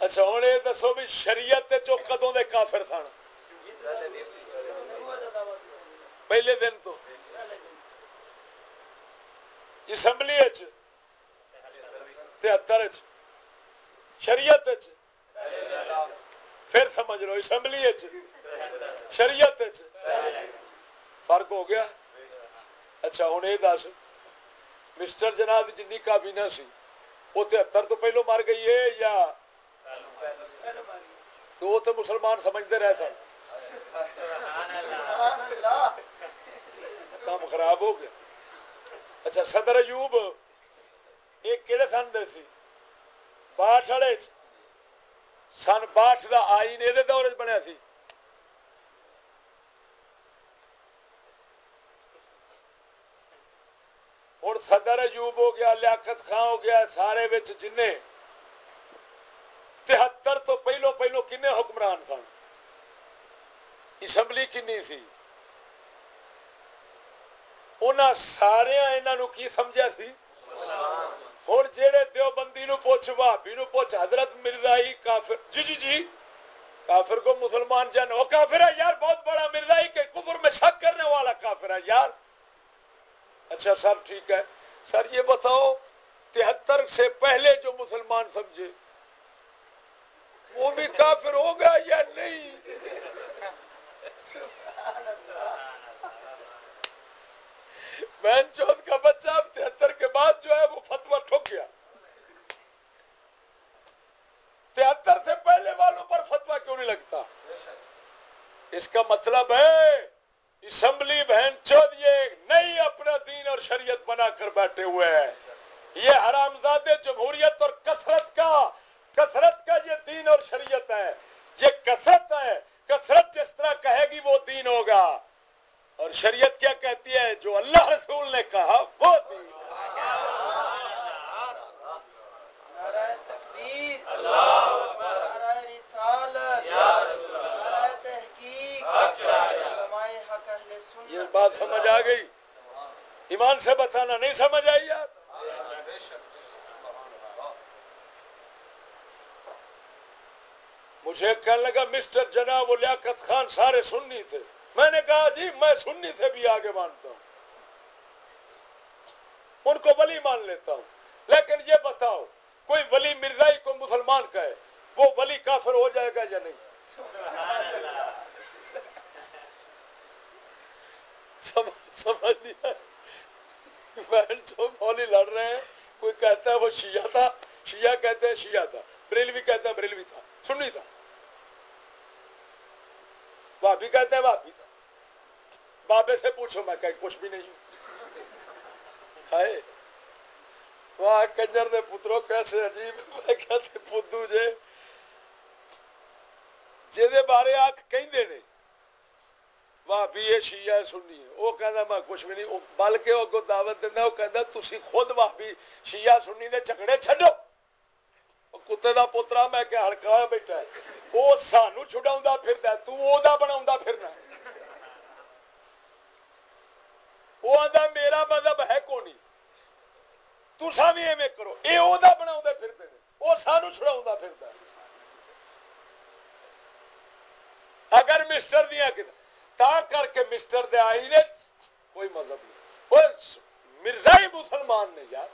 Speaker 1: اچھا ہوں یہ دسو بھی شریعت جو کدوں دے کافر سن۔ پہلے دن تو۔ اسمبلی تہتر شریعت پھر سمجھ لو، اسمبلی شریعت فرق ہو گیا۔ اچھا ہوں یہ دس۔ مسٹر جناب جن کابینہ سی۔ وہ تہتر تو پہلو مر گئی ہے یا تو وہ تو مسلمان سمجھتے رہ سن کام خراب ہو گیا اچھا صدر ایوب یہ کہڑے سن دے سی باٹھ والے سن باٹھ کا آئین یہ دور بنیا سی ہوں صدر ایوب ہو گیا، لیاقت خان ہو گیا، سارے جن تہتر تو پہلو پہلو کن حکمران سن؟ اسمبلی کنی سی؟ ان سارے انہوں کی سمجھا سی؟ ہوں جہے دیوبندی نو پوچھ بھابی نو پوچھ، حضرت مرزائی کافر جی جی جی کافر کو مسلمان جان، وہ کافر ہے یار، بہت بڑا مرزائی کے کفر میں شک کرنے والا کافر ہے یار۔ اچھا سر ٹھیک ہے۔ سر یہ بتاؤ، تہتر سے پہلے جو مسلمان سمجھے، وہ بھی کافر ہوگا یا نہیں؟ بہن چوتھ کا بچہ اب تہتر کے بعد جو ہے وہ فتوا ٹھوک گیا۔ تہتر سے پہلے والوں پر فتوا کیوں نہیں لگتا؟ اس کا مطلب ہے اسمبلی بہن چود یہ نئی اپنا دین اور شریعت بنا کر بیٹھے ہوئے ہیں۔ یہ حرامزادے جمہوریت اور کثرت کا کثرت کا یہ دین اور شریعت ہے۔ یہ کثرت ہے، کثرت جس طرح کہے گی وہ دین ہوگا۔ اور شریعت کیا کہتی ہے؟ جو اللہ رسول نے کہا وہ دین یہ بات سمجھ آ گئی ایمان نہیں سمجھ آئی یار۔ مجھے کہنے لگا، مسٹر جناب لیاقت خان سارے سننی تھے۔ میں نے کہا جی میں سننی سے بھی، آگے مانتا ہوں۔ ان کو ولی مان لیتا ہوں۔ لیکن یہ بتاؤ، کوئی ولی مرزائی کو مسلمان کہے، وہ ولی کافر ہو جائے گا یا نہیں؟ سمجھ نہیں بہن جو مولی لڑ رہے ہیں، کوئی کہتا ہے وہ شیعہ تھا، شیعہ کہتے ہیں شیعہ تھا، بریلوی کہتا ہے بریلوی تھا، سنی تھا۔ بھابی کہتے ہیں بھابی تھا۔ بابے سے پوچھو میں کہ کچھ بھی نہیں ہوں۔ واہ کنجر دے پترو کیسے عجیب میں کہتے پدو جے جے بارے آنکھ کہیں نے۔ بھابی یہ شیعہ سننی ہے وہ کہنا میں کچھ بھی نہیں بلکہ وہ کو دعوت دینا وہ کہنا تھی خود بھابی شیعہ سننی دے جھگڑے چھڈو کتے دا پوترا میں کہ ہڑکا بیٹھا ہے وہ سانو چھڑا پھرتا تا بنا پھرنا وہ آتا میرا مذہب ہے کونی تسا بھی ایویں کرو یہ وہ بنا پھرتے ہیں وہ سانو چھڑا پھرتا اگر مسٹر دیا تا کر کے مسٹر دے آئی نے کوئی مذہب نہیں۔ وہ مرزا ہی مسلمان نے یار،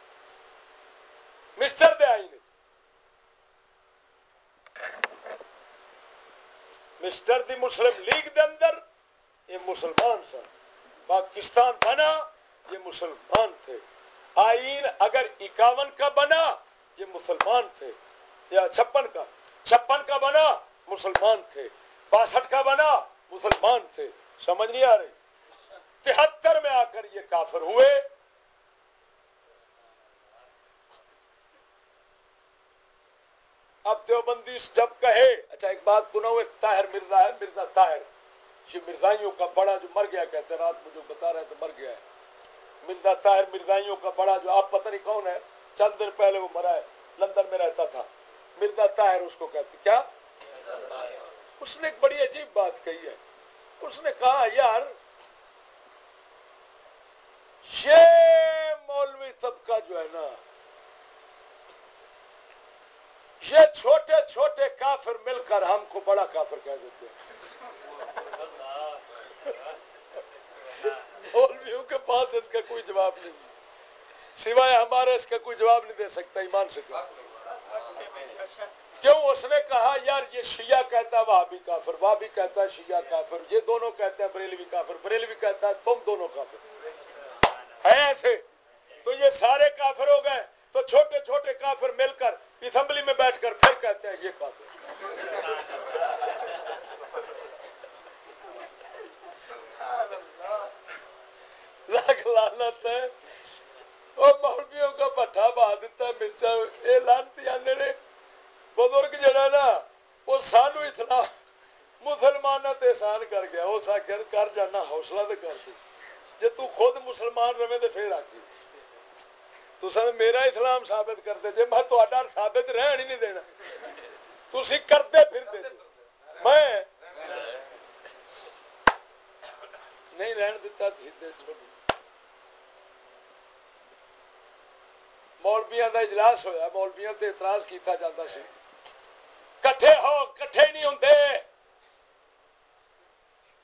Speaker 1: مسٹر دے آئی نے مسٹر دی مسلم لیگ دے اندر یہ مسلمان سن۔ پاکستان بنا، یہ مسلمان تھے۔ آئین اگر اکاون کا بنا، یہ مسلمان تھے۔ یا چھپن کا چھپن کا بنا، مسلمان تھے۔ باسٹھ کا بنا مسلمان تھے سمجھ نہیں آ رہی تہتر میں آ کر یہ کافر ہوئے۔ اب دیوبندی جب کہے۔ اچھا ایک بات سنو ایک طاہر مرزا ہے مرزا طاہر۔ یہ مرزائیوں کا بڑا جو مر گیا کہتے ہیں رات مجھے بتا رہے تھے مر گیا ہے۔ مرزا طاہر مرزائیوں کا بڑا جو آپ پتہ نہیں کون ہے چند دن پہلے وہ مرا ہے لندن میں رہتا تھا۔ مرزا طاہر اس کو کہتے کیا؟ اس نے ایک بڑی عجیب بات کہی ہے۔ اس نے کہا، یار، یہ مولوی طبقہ جو ہے نا، یہ چھوٹے چھوٹے کافر مل کر ہم کو بڑا کافر کہہ دیتے ہیں۔ مولویوں کے پاس اس کا کوئی جواب نہیں سوائے ہمارے اس کا کوئی جواب نہیں دے سکتا، ایمان سے کہا کیوں اس نے کہا، یار یہ شیعہ کہتا ہے، وہاں بھی کافر، وہاں بھی کہتا ہے شیعہ کافر، یہ دونوں کہتے ہیں بریلوی کافر، بریلوی کہتا ہے تم دونوں کافر. ہے ایسے؟ تو یہ سارے کافر ہو گئے، تو چھوٹے چھوٹے کافر مل کر اسمبلی میں بیٹھ کر پھر کہتے ہیں یہ کافر. لانت ہے. وہ مولویوں کا پٹھا بہا دیتا مرچا، یہ لانتی آدھے نے بزرگ جڑا نا وہ سانو اسلام مسلمان احسان کر گیا اس آخر کر جانا حوصلہ تو کر دی جی تو خود مسلمان رہے تو پھر آخی تو میرا اسلام ثابت کرتے جی میں ثابت رہن ہی نہیں دینا تھی کرتے پھر میں نہیں رہن دیتا مولبیا کا اجلاس ہوا مولبیا تے اعتراض کیتا جاتا سی کٹھے ہو، کٹھے نہیں ہوں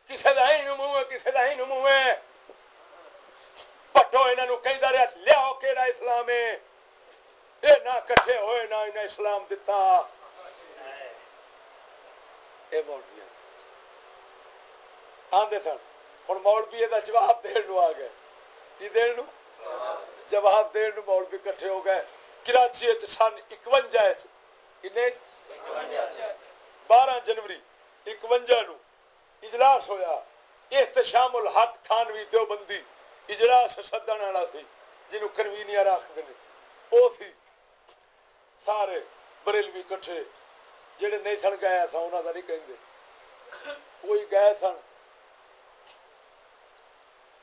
Speaker 1: کسی کا ہی منہ ہے کسی کا ہی منہ ہے۔ پٹو یہاں کہیں رہا لیاؤ کہڑا اسلام ہے؟ یہ نہ کٹھے ہوئے، نہ انہیں اسلام دتا۔ یہ مولوی آدھے سن ہوں مولوی کا جواب دن آ گئے۔ کی دن جواب دن مولوی کٹھے ہو گئے۔ کراچی سن اکوجا بارہ جنوری اکوجا نو اجلاس ہوا احتشام الحق تھانوی دیوبندی اجلاس سدن والا سی جنو کنوینئر آخر وہ سی سارے بریلوی کٹھے جہے نہیں سن گئے سا انہوں کا نہیں کہیں کوئی گئے سن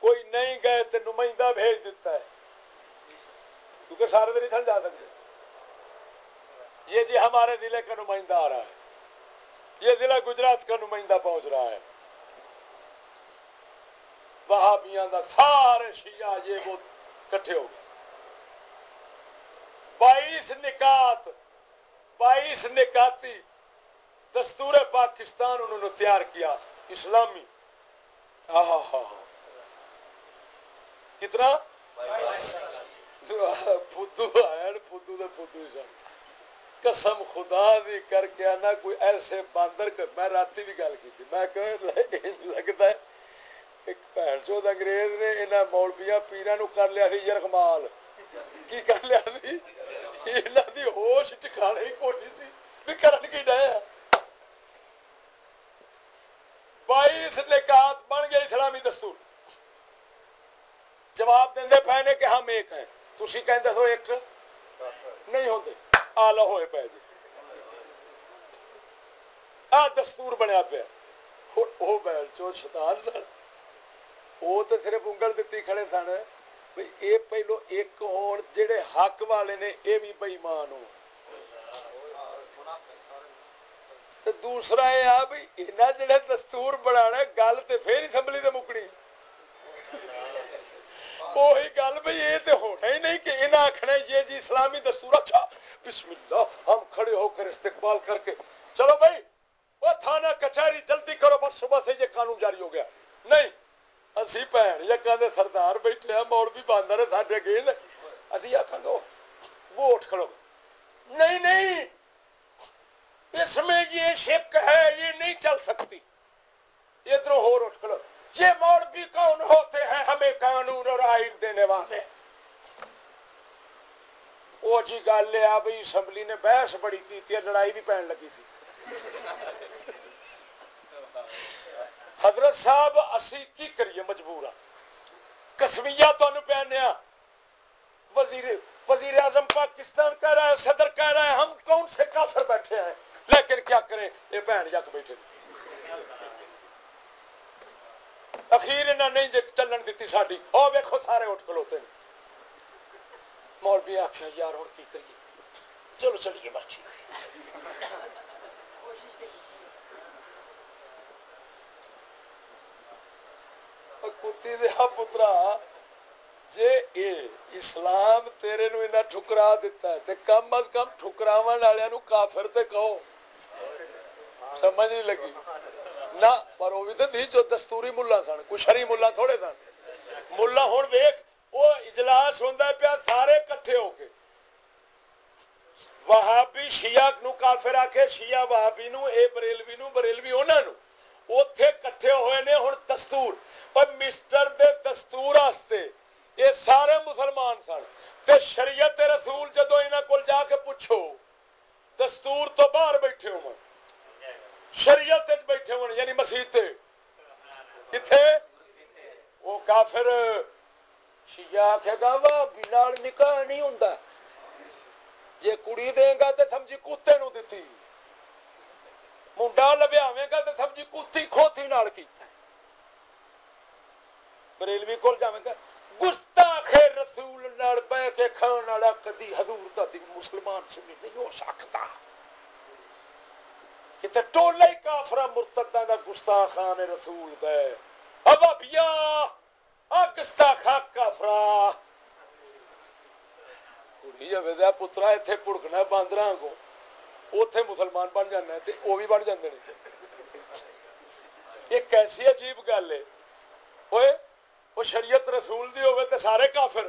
Speaker 1: کوئی نہیں گئے تو نمائندہ بھیج دیتا ہے کیونکہ سارے تو نہیں سن جا سکتے یہ جی ہمارے ضلع کا نمائندہ آ رہا ہے۔ یہ ضلع گجرات کا نمائندہ پہنچ رہا ہے۔ وہابیاں دا سارے شیعہ یہ وہ کٹھے ہو گئے۔ بائیس نکات بائیس نکاتی دستور پاکستان انہوں نے تیار کیا اسلامی۔ کتنا؟ فدو آیا فدو دے فدو سن قسم خدا دی کر کے آنا، کوئی ایسے باندر کر میں رات بھی گل کی میں لگتا ہے ایک بھن چوت انگریز نے یہاں مولبیا پیرا نو کر لیا سی یرغمال کی کر لیا سی؟ یہاں دی ہوش ٹکانے ہی کونی سی۔ بھی کرن کی ڈے بائیس نکات بن گئے اسلامی دستور۔ جواب دے پے نے کہ ہم ایک ہیں۔ تھی کہتے ہو ایک؟ نہیں ہوتے آلہ ہوئے پے جی۔ آ دستور بنیا پیا۔ وہ بیل چو شیطان سن۔ وہ تو صرف انگل دیتی کھڑے سن بھائی یہ پہلو ایک ہون جڑے حق والے نے یہ بھی بئیمان ہو دوسرا یہ آ بھی یہاں جڑے دستور بنا گل تو پھر اسمبلی سے مکنی وہی گل بھائی یہ تو ہونا ہی نہیں کہ انہیں آخنا یہ جی اسلامی دستور اچھا۔ بسم اللہ، ہم کھڑے ہو کر استقبال کر کے۔ چلو بھائی، وہ تھانہ کچہری جلدی کرو، بس صبح سے یہ قانون جاری ہو گیا۔ نہیں، اسی بھن یا کہ سردار بیٹھے ہیں موڑ بھی باندر ساڈے گئے اسی آخان گے، ووٹ کھڑو۔ نہیں نہیں، اس میں یہ شک ہے، یہ نہیں چل سکتی۔ ادھر ہو اٹھ کھڑو۔ یہ موڑ بھی کون ہوتے ہیں؟ ہمیں قانون اور آئین دینے والے۔ وہ جی گل ہے بھائی اسمبلی نے بحث بڑی کی لڑائی بھی پہن لگی سی۔ حضرت صاحب، اسی کی کریے مجبور ہاں۔ کسمیا تمہیں پہننے ہاں۔ وزیر وزیر اعظم پاکستان کہہ رہا ہے، صدر کہہ رہا ہے، ہم کون سے کافر بیٹھے ہیں؟ لیکن کیا کریں؟ یہ بہن یک بیٹھے اخیر انہیں نہیں چلن دیتی ساری وہ ویکو سارے اٹھ کلوتے ہیں مولوی آخیا، یار، ہوں کی کریے؟ چلو چلیے بس ٹھیک کتی دیا ہاں پترا، جے اے اسلام تیرے نو اینا ٹھکرا دیتا ہے، تے کم از کم ٹھکراو والوں کافر تے کہو۔ سمجھ نہیں لگی۔ نہ، پر وہ بھی تو تھی جو دستوری ملا سن کچھ شری ملا تھوڑے سن۔ ملا ہوں ویخ وہ اجلاس ہوتا پیا، سارے کٹھے ہو کے۔ وہابی شیعہ نو کافر آکھے، شیعہ وہابی نو، اے بریلوی نو، بریلوی انہاں نو۔ اوتھے کٹھے ہوئے نے ہن دستور۔ پر مسٹر دے دستور واسطے یہ سارے مسلمان سن۔ تے شریعت رسول جدو انہاں کول جا کے پوچھو، دستور تو باہر بیٹھے ہو شریعت بیٹھے ہو یعنی مسیح کتنے وہ کافر شیعہ آخے گا وا بلال نکاح نہیں ہوں جی کڑی دے گا تو سمجھی کتے نو دتی منڈا لبیا گا تو سمجھی کتی کھوتی نال کیتا بریلوی کول جائے گا گستاخ رسول نال بہ کے کھان والا کدی حضور دا دی مسلمان سنی نہیں ہو سکتا کتنے ٹولا ہی کافرا مرتدہ دا گستاخان رسول دے ابا بیا گستاخا کافرا پترا اتنے پڑکنا باندر کو اتے مسلمان بن جانا وہ بھی بن جاتے ہیں یہ کیسی عجیب گل ہے ہوئے وہ شریعت رسول دی ہوئے تے سارے کافر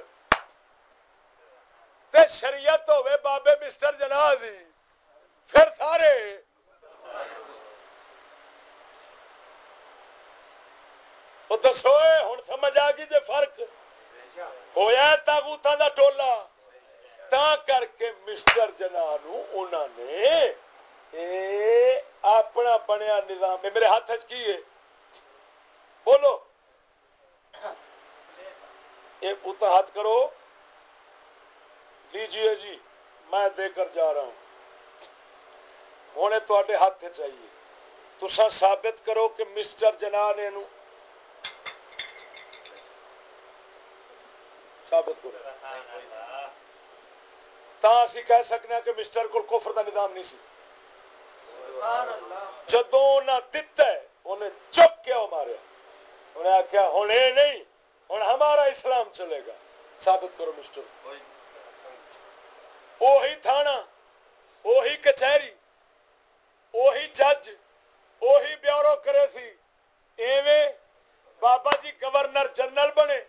Speaker 1: تے شریعت ہوئے بابے مسٹر جنا دی پھر سارے وہ دسو ہوں سمجھ آ گئی جی فرق؟ ہوا تاغوتاں دا ٹولا؟ تا کر کے مسٹر جنا نے اپنا بنیا نظام میرے ہاتھ کی ہے؟ بولو۔ یہ ہاتھ کرو۔ لیجیے جی میں دے کر جا رہا ہوں۔ ہوں تے ہاتھ چاہیے تسا ثابت کرو کہ مسٹر جنا نے ثابت کرو تا اسی کہہ سکنے کہ مسٹر کو کفر دا نظام نہیں سی۔ جدو دتا ہے، انہیں چپ کیا ماریا انہیں آخیا ہوں یہ نہیں ہوں ہمارا اسلام چلے گا۔ ثابت کرو مسٹر۔ وہی تھانہ وہی کچہری وہی جج وہی بیورو کرے سی۔ ایویں بابا جی گورنر جنرل بنے۔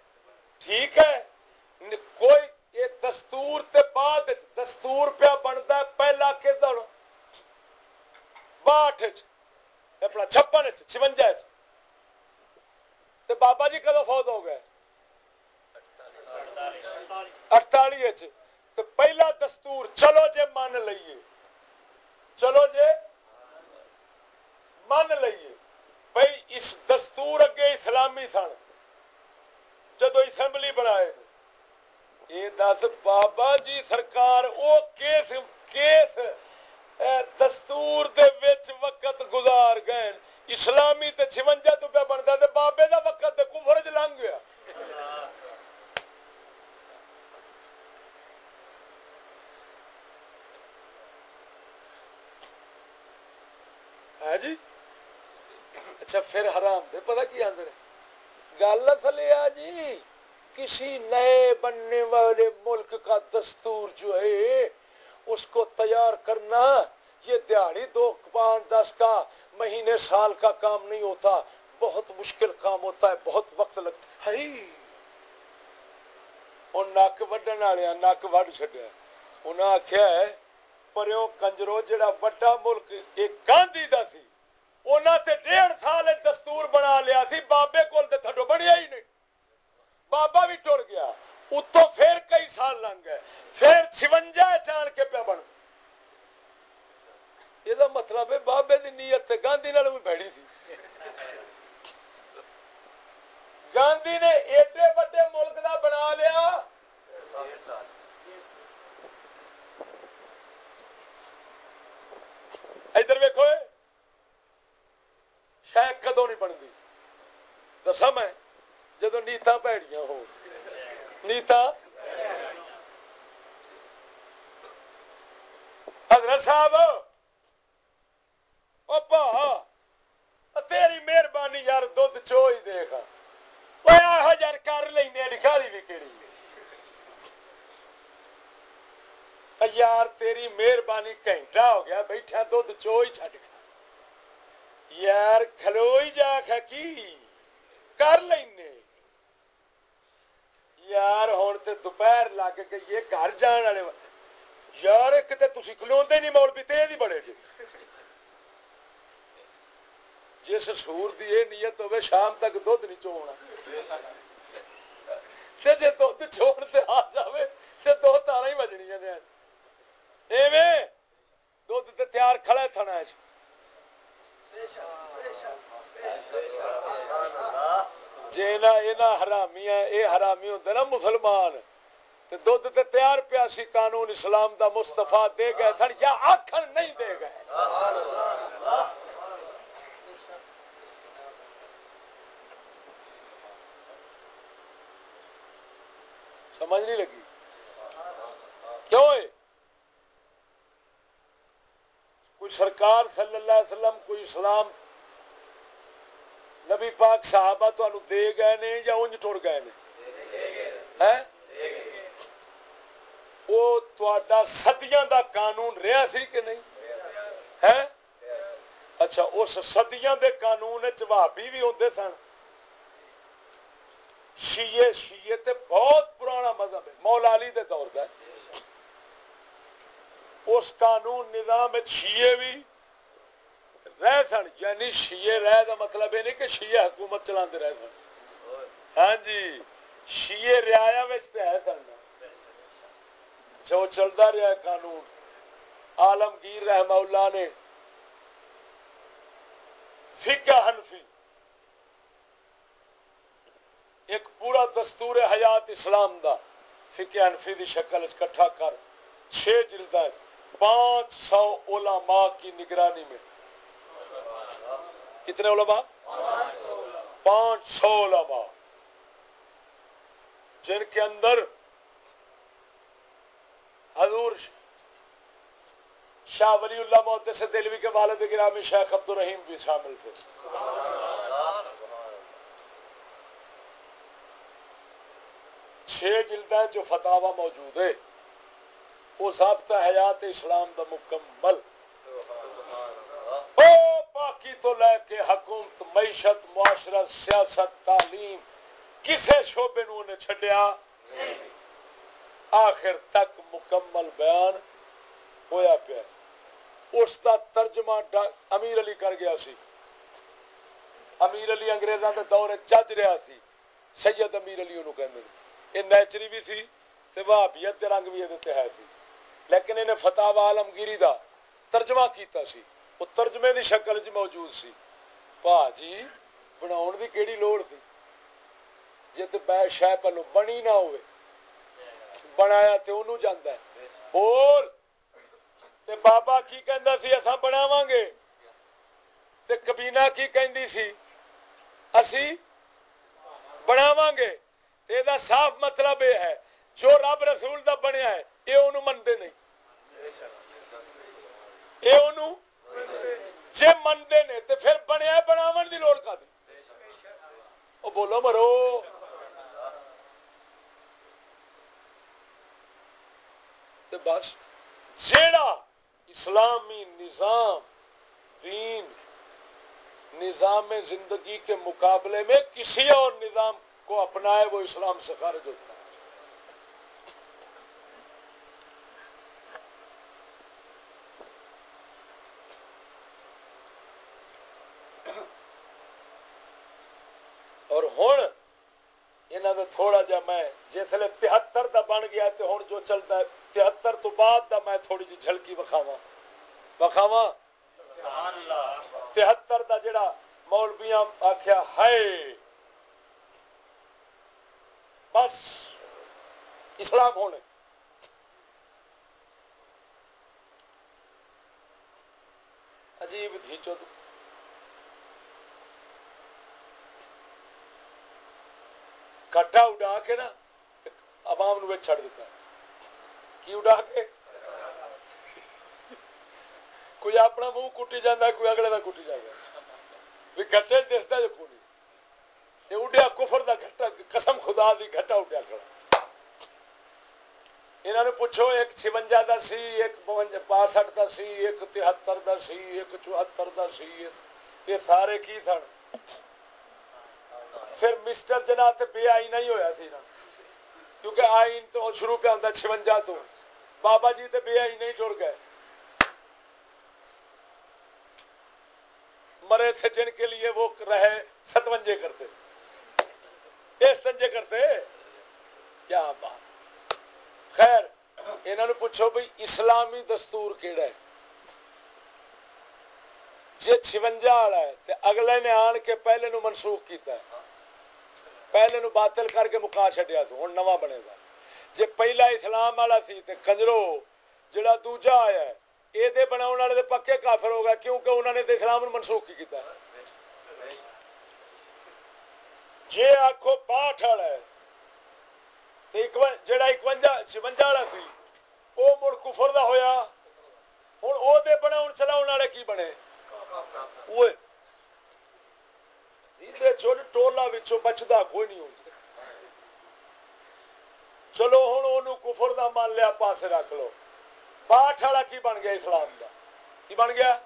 Speaker 1: ٹھیک ہے۔ کوئی یہ دستور تے بعد دستور پیا بنتا ہے، پہلا کدڑ باٹھ اپنا چھپن چونجا بابا جی کدو فوت ہو گئے؟ اٹتالی تو پہلا دستور، چلو جے من لئیے۔ چلو جے من لئیے۔ بھائی اس دستور اگے اسلامی سن۔ جدو اسمبلی بنائے۔ یہ دس بابا جی سرکار، او کیس کیس دستور دے وچ وقت گزار گئے۔ اسلامی تے چونجا تو پہ بنتا تے بابے دا وقت تے کفر چ لنگ گیا ہے ہاں جی؟ اچھا پھر حرام دے، پتہ کی آدھے گل اصل جی کسی نئے بننے والے ملک کا دستور جو ہے، اس کو تیار کرنا، یہ دیہڑی دو پانچ دس کا مہینے سال کا کام نہیں ہوتا۔ بہت مشکل کام ہوتا ہے، بہت وقت لگتا ہے۔ نک وڈن والے نک وڈ چڈیا انہیں آخیا ہے پرو کنجرو جڑا وڈا ملک ایک گاندھی کا سی انہوں تے ڈیڑھ سال دستور بنا لیا سی، بابے کول تھڈو بنیا ہی نہیں۔ بابا بھی ٹر گیا۔ اتوں پھر کئی سال لنگ گئے۔ پھر چونجا چان کے پیا بن یہ مطلب ہے بابے کی نیت گاندھی بھی بڑی تھی۔ گاندھی نے ایڈے وڈے ملک کا بنا لیا۔ ادھر ویکو شاید کدو نہیں بنتی۔ دسا میں۔ جدو نیتا پیڑیاں ہو نیتا حضرت صاحب تیری مہربانی یار دھد چو ہی دیکھ یار کر لینا لکھالی بھی کہڑی یار تیری مہربانی گھنٹہ ہو گیا بیٹھا دھد چو ہی چڈ یار کھلو ہی جا کی کر لینے یار ہوں تو دوپہر لگ گئی گھر جان والے یار کتنے تھی کلو نہیں مول بھی تیز ہی بڑے جی جس سور کی یہ نیت ہوے شام تک دھد نہیں چونا جی دھد چھوڑ آ جائے تو دو تارا ہی بجنیا نے ایویں دھد تیار کھڑا تھنا جی حرامی یہ حرامی ہوں نا مسلمان۔ دھد تے تیار پیا سی، قانون اسلام دا مستفا دے گئے سن یا آخر نہیں دے گئے۔ سمجھ نہیں لگی۔ کیوں کوئی سرکار صلی اللہ علیہ وسلم، کوئی اسلام نبی پاک صحابہ تو دے گئے نے یا انج ٹر گئے نے؟ وہ سدیاں دا قانون رہا سی کہ نہیں؟ ہے اچھا اس سدیاں دے قانون چابی بھی ہوتے سن۔ شیے شیے تے بہت پرانا مذہب ہے۔ مولا علی دے دور کا اس قانون نظام شیے بھی رہ سن یعنی شیے رہ دا مطلب یہ نہیں کہ شیے حکومت چلا رہ سن۔ ہاں جی شیے رعایا ہے سن۔ جو چلتا رہا قانون۔ عالمگیر رحمہ اللہ نے فکا حنفی ایک پورا دستور حیات اسلام دا فکا حنفی دی شکل کٹھا کر، چھ جلد پانچ سو علماء کی نگرانی میں کتنے علماء؟ پانچ سو علماء۔ جن کے اندر حضور شاہ ولی اللہ محت سے دلوی کے والد گرامی شیخ عبد الرحیم بھی شامل تھے۔ چھ جلد جو فتح موجود ہے، وہ ضابطہ حیات اسلام دا مکمل۔ باقی تو لے کے حکومت، معیشت، معاشرت، سیاست، تعلیم، کسے شعبے نو نے چھڈیا؟ آخر تک مکمل بیان ہویا پیا۔ اس کا ترجمہ امیر علی کر گیا سی۔ امیر علی انگریزاں دے دور جج رہا سی۔ سید امیر علی انہوں کہندے یہ نیچری بھی سی تے وہابیت دے رنگ بھی یہ ہے سی۔ لیکن انہیں فتح عالمگیری دا ترجمہ کیتا سی۔ وہ ترجمے دی شکل چ موجود سی پا جی بناؤ دی کیڑی لوڑ تھی جی تو شہ پہلو بنی نہ ہوئے بنایا تے انہوں جاندہ ہے بول تے بابا کی کہندا سی اساں بناواں گے تے کبینہ کی کہندی سی اسی بناواں گے تے دا صاف مطلب یہ ہے جو رب رسول دا بنیا ہے یہ انہوں مندے نہیں یہ انہوں جی منتے نے تو پھر بنیا بناو کی لوڑ کا دی بولو مرو۔ بس، جیڑا اسلامی نظام، دین، نظام زندگی کے مقابلے میں کسی اور نظام کو اپنائے، وہ اسلام سے خارج ہوتا ہے۔ تھوڑا جا میں جسے تہتر دا بن گیا تو ہوں جو چلتا ہے، تہتر تو بعد دا میں تھوڑی جی جھلکی وکھاوا وکھاوا تہتر دا جڑا مولبیاں آخیا ہے بس اسلام ہونے۔ عجیب تھی چودہ۔ کٹا اڈا کے نا عوام نو چڑ دیتا کی اڈا کے؟ کوئی اپنا منہ کٹی جانا کوئی اگلے کا کٹی جانا بھی گٹے دستا جو پوری یہ اڈیا کفر دا گھٹا، قسم خدا دی گھٹا اڈیا کھڑا۔ انہوں نے پوچھو، ایک چونجا دا سی، ایک باسٹھ دا سی، ایک تہتر دا سی، ایک چوہتر دا سی، یہ سارے کی سن؟ پھر مسٹر جنا بے آئی نہیں ہویا سی نا۔ کیونکہ آئین تو شروع پہ آتا چونجا تو۔ بابا جی تو بے ہی نہیں ٹر گئے۔ مرے تھے جن کے لیے وہ رہے ستوجے کرتے۔ ستنجے کرتے۔ کیا بات۔ خیر انہوں پوچھو بھائی اسلامی دستور کہڑا ہے؟ جی چونجا والا ہے تو اگلے نے آن کے پہلے نو منسوخ کیتا ہے۔ پہلے نو باطل کر کے مکا چڈیا تو ہوں نواں بنے گا۔ جی پہلا اسلام والا سی تے کنجرو جڑا دوجا آیا ہے یہ بنا والے پکے کافر ہو گئے کیونکہ انہوں نے اسلام منسوخ کی کیتا جی آخو باٹھ والا ہے جڑا اکوجا چونجا والا سی وہ مڑ کفر دا ہویا۔ ہوں وہ بنا چلاؤ والے کی بنے؟ وہ ٹولا بچتا کوئی نہیں چلو ہوں کفر دا مان لیا پاس رکھ لو باٹھ والا کی بن گیا اسلام کا کی بن گیا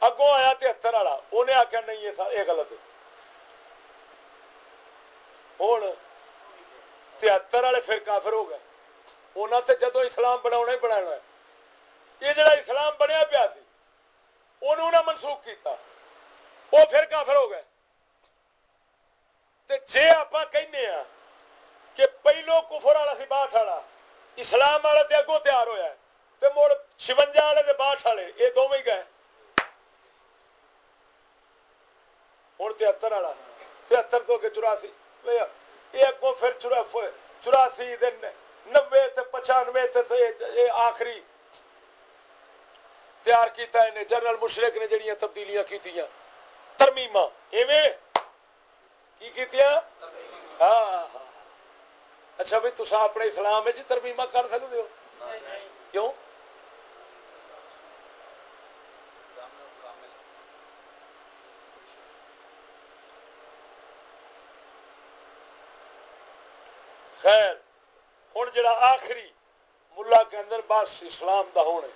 Speaker 1: اگوں آیا تہتر والا انہیں آخیا نہیں یہ غلط ہوں تہتر والے پھر کافر ہو گئے انہوں نے جدو اسلام بنا ہی بنا یہ جڑا اسلام بنیا پیا سی انہوں نے منسوخ کیتا وہ پھر کافر ہو گئے جی آپ کہنے ہاں کہ پہلو کفر والا سی باٹھ والا اسلام والا تے اگوں تیار ہوا تو مڑ چونجا والے باٹھ والے یہ دونوں ہی گئے۔ ہوں تہتر والا، تہتر تو کے چوراسی یہ اگوں پھر چوراسی نبے پچانوے آخری تیار کیتا ہے جنرل مشرق نے جڑیاں تبدیلیاں کی ترمیما کی ہاں ہاں اچھا بھائی تصا اپنے اسلام ترمیما کر سکتے ہو کیوں خیر ہوں جڑا آخری ملا کے اندر بس اسلام دا ہونے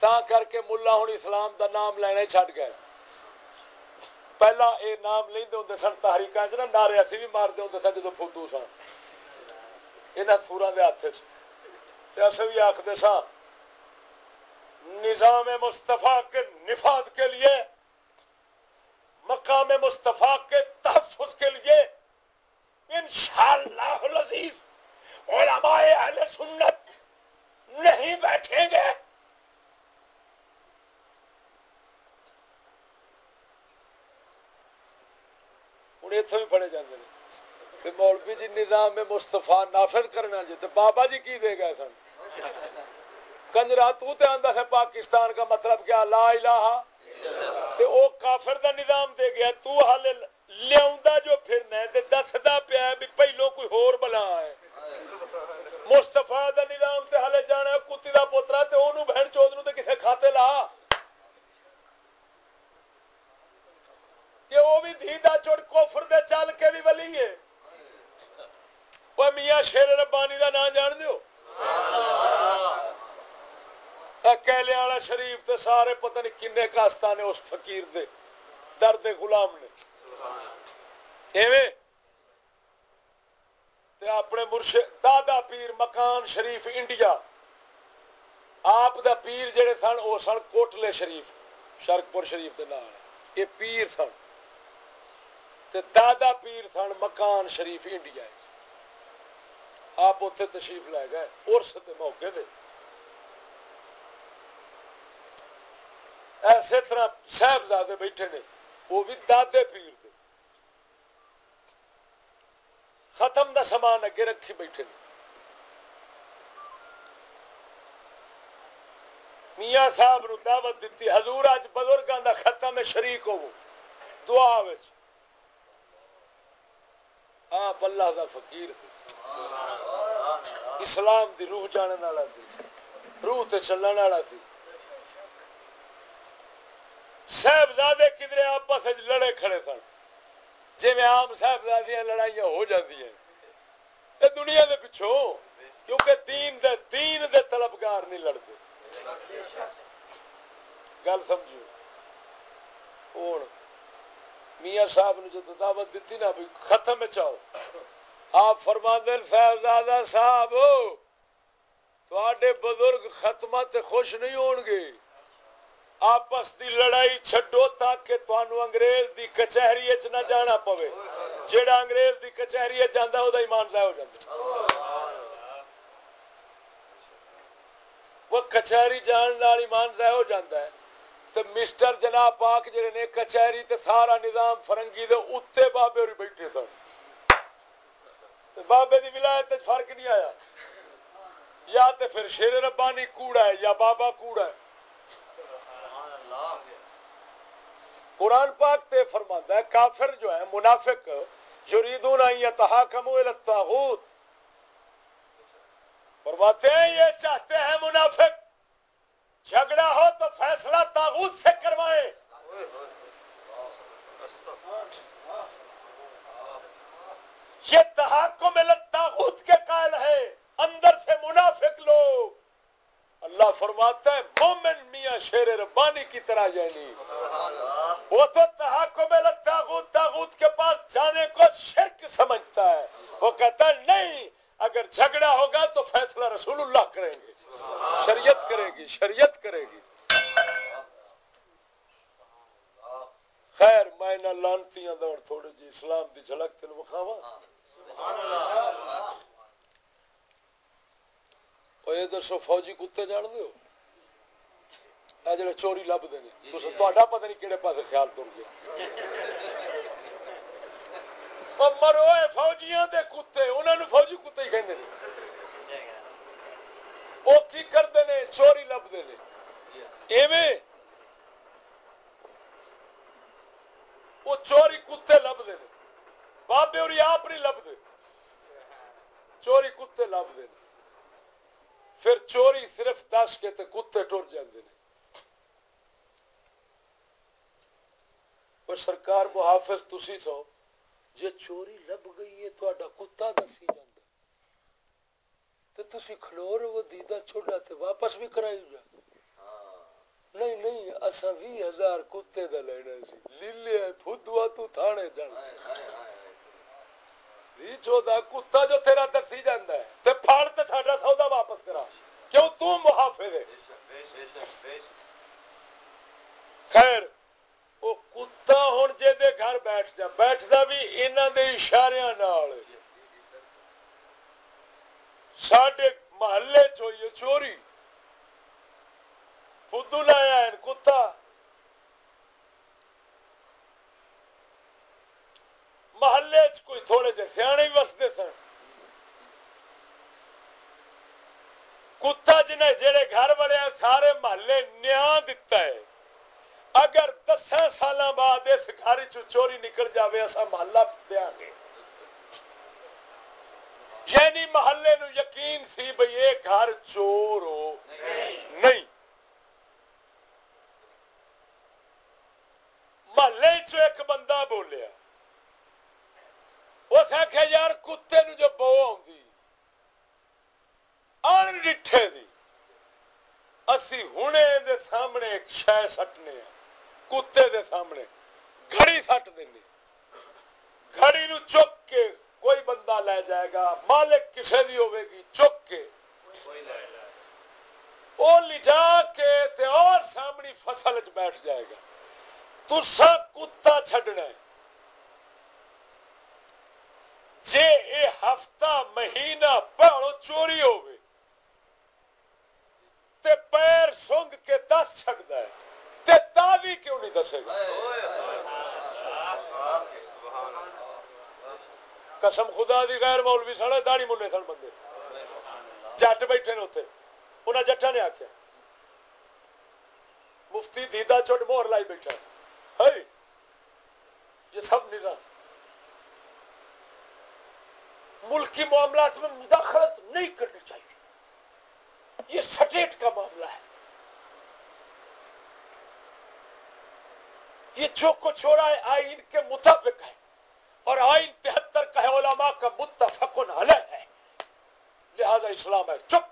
Speaker 1: تا کر کے ملا ہوں اسلام دا نام لینا چڈ گئے پہلا یہ نام لے ہوں سن تحریک نا نعرے اسی بھی مارتے ہوں سن جدو فدو سن یہاں سورا کے ہاتھ سے بھی آخر سا نظام مستفا کے نفاذ کے لیے مقام مستفا کے تحفظ کے لیے انشاءاللہ العزیز علماء اہل سنت نہیں بیٹھیں گے ہوں اتوں بھی پڑے جاتے ہیں مولوی جی نظام میں مستفا نافذ کرنا جی تو بابا جی کی دے گئے سن؟ کنجرا تو تے آندا ہے پاکستان کا مطلب کیا؟ لا الہ۔ تے او کافر دا نظام دے گیا، تو حال لیا جو پھرنا تے دسدا پیا بھی پہلو کوئی ہور بلا ہے۔ مستفا دا نظام تے ہلے جانا کتی دا پوترا تے اونوں بہن چود نو تے کسے کھاتے لا۔ کہ وہ بھی دھی دا چڑ کوفر دے چل کے بھی ولی ہے۔ وہ میاں شیر ربانی دا نام جان دیو؟ کیلے والا شریف تے سارے پتہ نہیں کنے کاستا نے اس فقیر دے، درد غلام نے۔ ایویں؟ تے اپنے مرشد، دادا پیر مکان شریف انڈیا، آپ دا پیر جڑے سن، وہ سن کوٹلے شریف، شرکپور شریف دے نال۔ یہ پیر سن۔ تے دادا پیر سن مکان شریف انڈیا آپ اتے تشریف لے گئے ارس کے موقع دے۔ ایسے طرح صاحبزادے بیٹھے نے، وہ بھی دادے پیر دے۔ ختم دا سامان اگے رکھی بیٹھے نے۔ میاں صاحب نو دعوت دیتی حضور اج بزرگاں دا ختم شریک ہو دعا وچ۔ آپ اللہ دا فقیر تھی اسلام دی روح جاننے والا سی روح تے چلن والا سی صاحبزادے کدھر آپس لڑے کھڑے سن۔ جی میں آم صاحبزادیاں لڑائیاں ہو جاتی ہیں اے دنیا دے پچھوں کیونکہ دین دے دین دے طلبگار نہیں لڑتے۔ گل سمجھو۔ ہوں میاں صاحب نے جب دعوت دیتی نا بھی ختم چاہو۔ آپ فرما دین صاحبزادہ صاحب بزرگ ختم خوش نہیں ہون گے۔ آپس دی لڑائی چھڈو تاکہ انگریز دی کچہری نہ جانا پوے۔ جیڑا انگریز دی کچہری جانا وہ ایمان ضائع ہو جاتا وہ کچہری جان لال ایمان ضائع ہو جاتا ہے۔ تو مسٹر جناب پاک جڑے نے کچہری تے سارا نظام فرنگی دے اتنے بابے بیٹھے سن۔ بابے دی ولایت فرق نہیں آیا۔ یا تے پھر شیر ربانی کوڑا ہے یا بابا کوڑا ہے۔ قرآن پاک تے فرماندا ہے، کافر جو ہے، منافق، یریدون ان یتحاکموا الی الطاغوت۔ فرماتے ہیں، یہ چاہتے ہیں منافق۔ جھگڑا ہو تو فیصلہ تاغوت سے کروائیں یہ تحاکم تاغوت کے قائل ہے اندر سے منافق لوگ۔ اللہ فرماتا ہے مومن میاں شیر ربانی کی طرح یعنی۔ وہ تو تحاکم تاغوت تاغوت کے پاس جانے کو شرک سمجھتا ہے۔ وہ کہتا ہے نہیں اگر جھگڑا ہوگا تو فیصلہ رسول اللہ کریں گے۔ شریعت کرے گی، شریعت کرے گی۔ خیر، میں نہ لانتی دور تھوڑی جی اسلام دی جھلک تین وکھاوا یہ دسو، فوجی کتے جان دو جڑے چوری لبتے ہیں تا پتہ نہیں کہڑے پاس خیال تر گیا۔ مرو فوجیاں دے کتے انہوں نے فوجی کتے ہی کہتے ہیں وہ کی کرتے ہیں چوری لبتے ہیں ایویں وہ چوری کتے لبتے ہیں بابے اور آپ نہیں لبتے چوری کتے لبتے ہیں پھر چوری صرف دس کے تے کتے ٹر جاندے سرکار محافظ تسی سو جی چوری لب گئی ہے کتا دسی جانا تو تھی کھلو رہو دیدا چھوٹا تے واپس بھی کرائی جا نہیں نہیں اصا بھی ہزار کتے دا لینا سی لیلے فدوا تو تھانے جانا بھی چودا کتا جو تیرا دسی جانا ہے تے پھاڑ تے ساڈا سودا واپس کرا کیوں تو محافظ ہے خیر وہ کتا ہوں جی گھر بیٹھ جا بیٹھتا بھی انہوں دے اشارے سڈے محلے چوئیے چوری، فدو لایا کتا۔ محلے چ کوئی تھوڑے جہ سیانے بھی وستے سن۔ کتا جنہیں جہے گھر والے سارے محلے نیا دتا ہے۔ اگر دس سال بعد اس گھر چوری نکل جائے اصا محلہ دیا گے یعنی محلے نو یقین سی بھائی یہ گھر چور ہو۔ نہیں۔ محلے چ ایک بندہ بولیا۔ اس آخیا یار، کتے نو جو بو آن ڈٹھے دی۔ اسی ہنے دے سامنے ایک شہ سٹنے کتے دے سامنے۔ گھڑی سٹ دینی۔ گھڑی نو چک کے کوئی بندہ لے جائے گا، مالک کسے دی ہوے گی، چک کے۔ وہ لجا کے تے اور سامنی فصل چ بیٹھ جائے گا۔ تسا کتا چھڈنا ہے۔ جے اے ہفتہ، مہینہ پہاڑوں چوری ہوگی تے پیر سونگ کے دس چھڑتا ہے، تے تاوی کیوں نہیں دسے گا؟ قسم خدا دی غیر مولوی سن داڑی منے سن بندے جٹ بیٹھے نے اتنے انہیں جٹا نے آخیا مفتی دیدا چوٹ مہر لائی بیٹھا ہے۔ یہ سب نظام ملکی معاملات میں مداخلت نہیں کرنی چاہیے۔ یہ سٹیٹ کا معاملہ ہے۔ یہ جو کچھ ہو رہا ہے، آئین کے مطابق ہے۔ اور آئین تہتر کا ہے علماء کا متفق علیہ ہے۔ لہذا اسلام ہے۔ چپ۔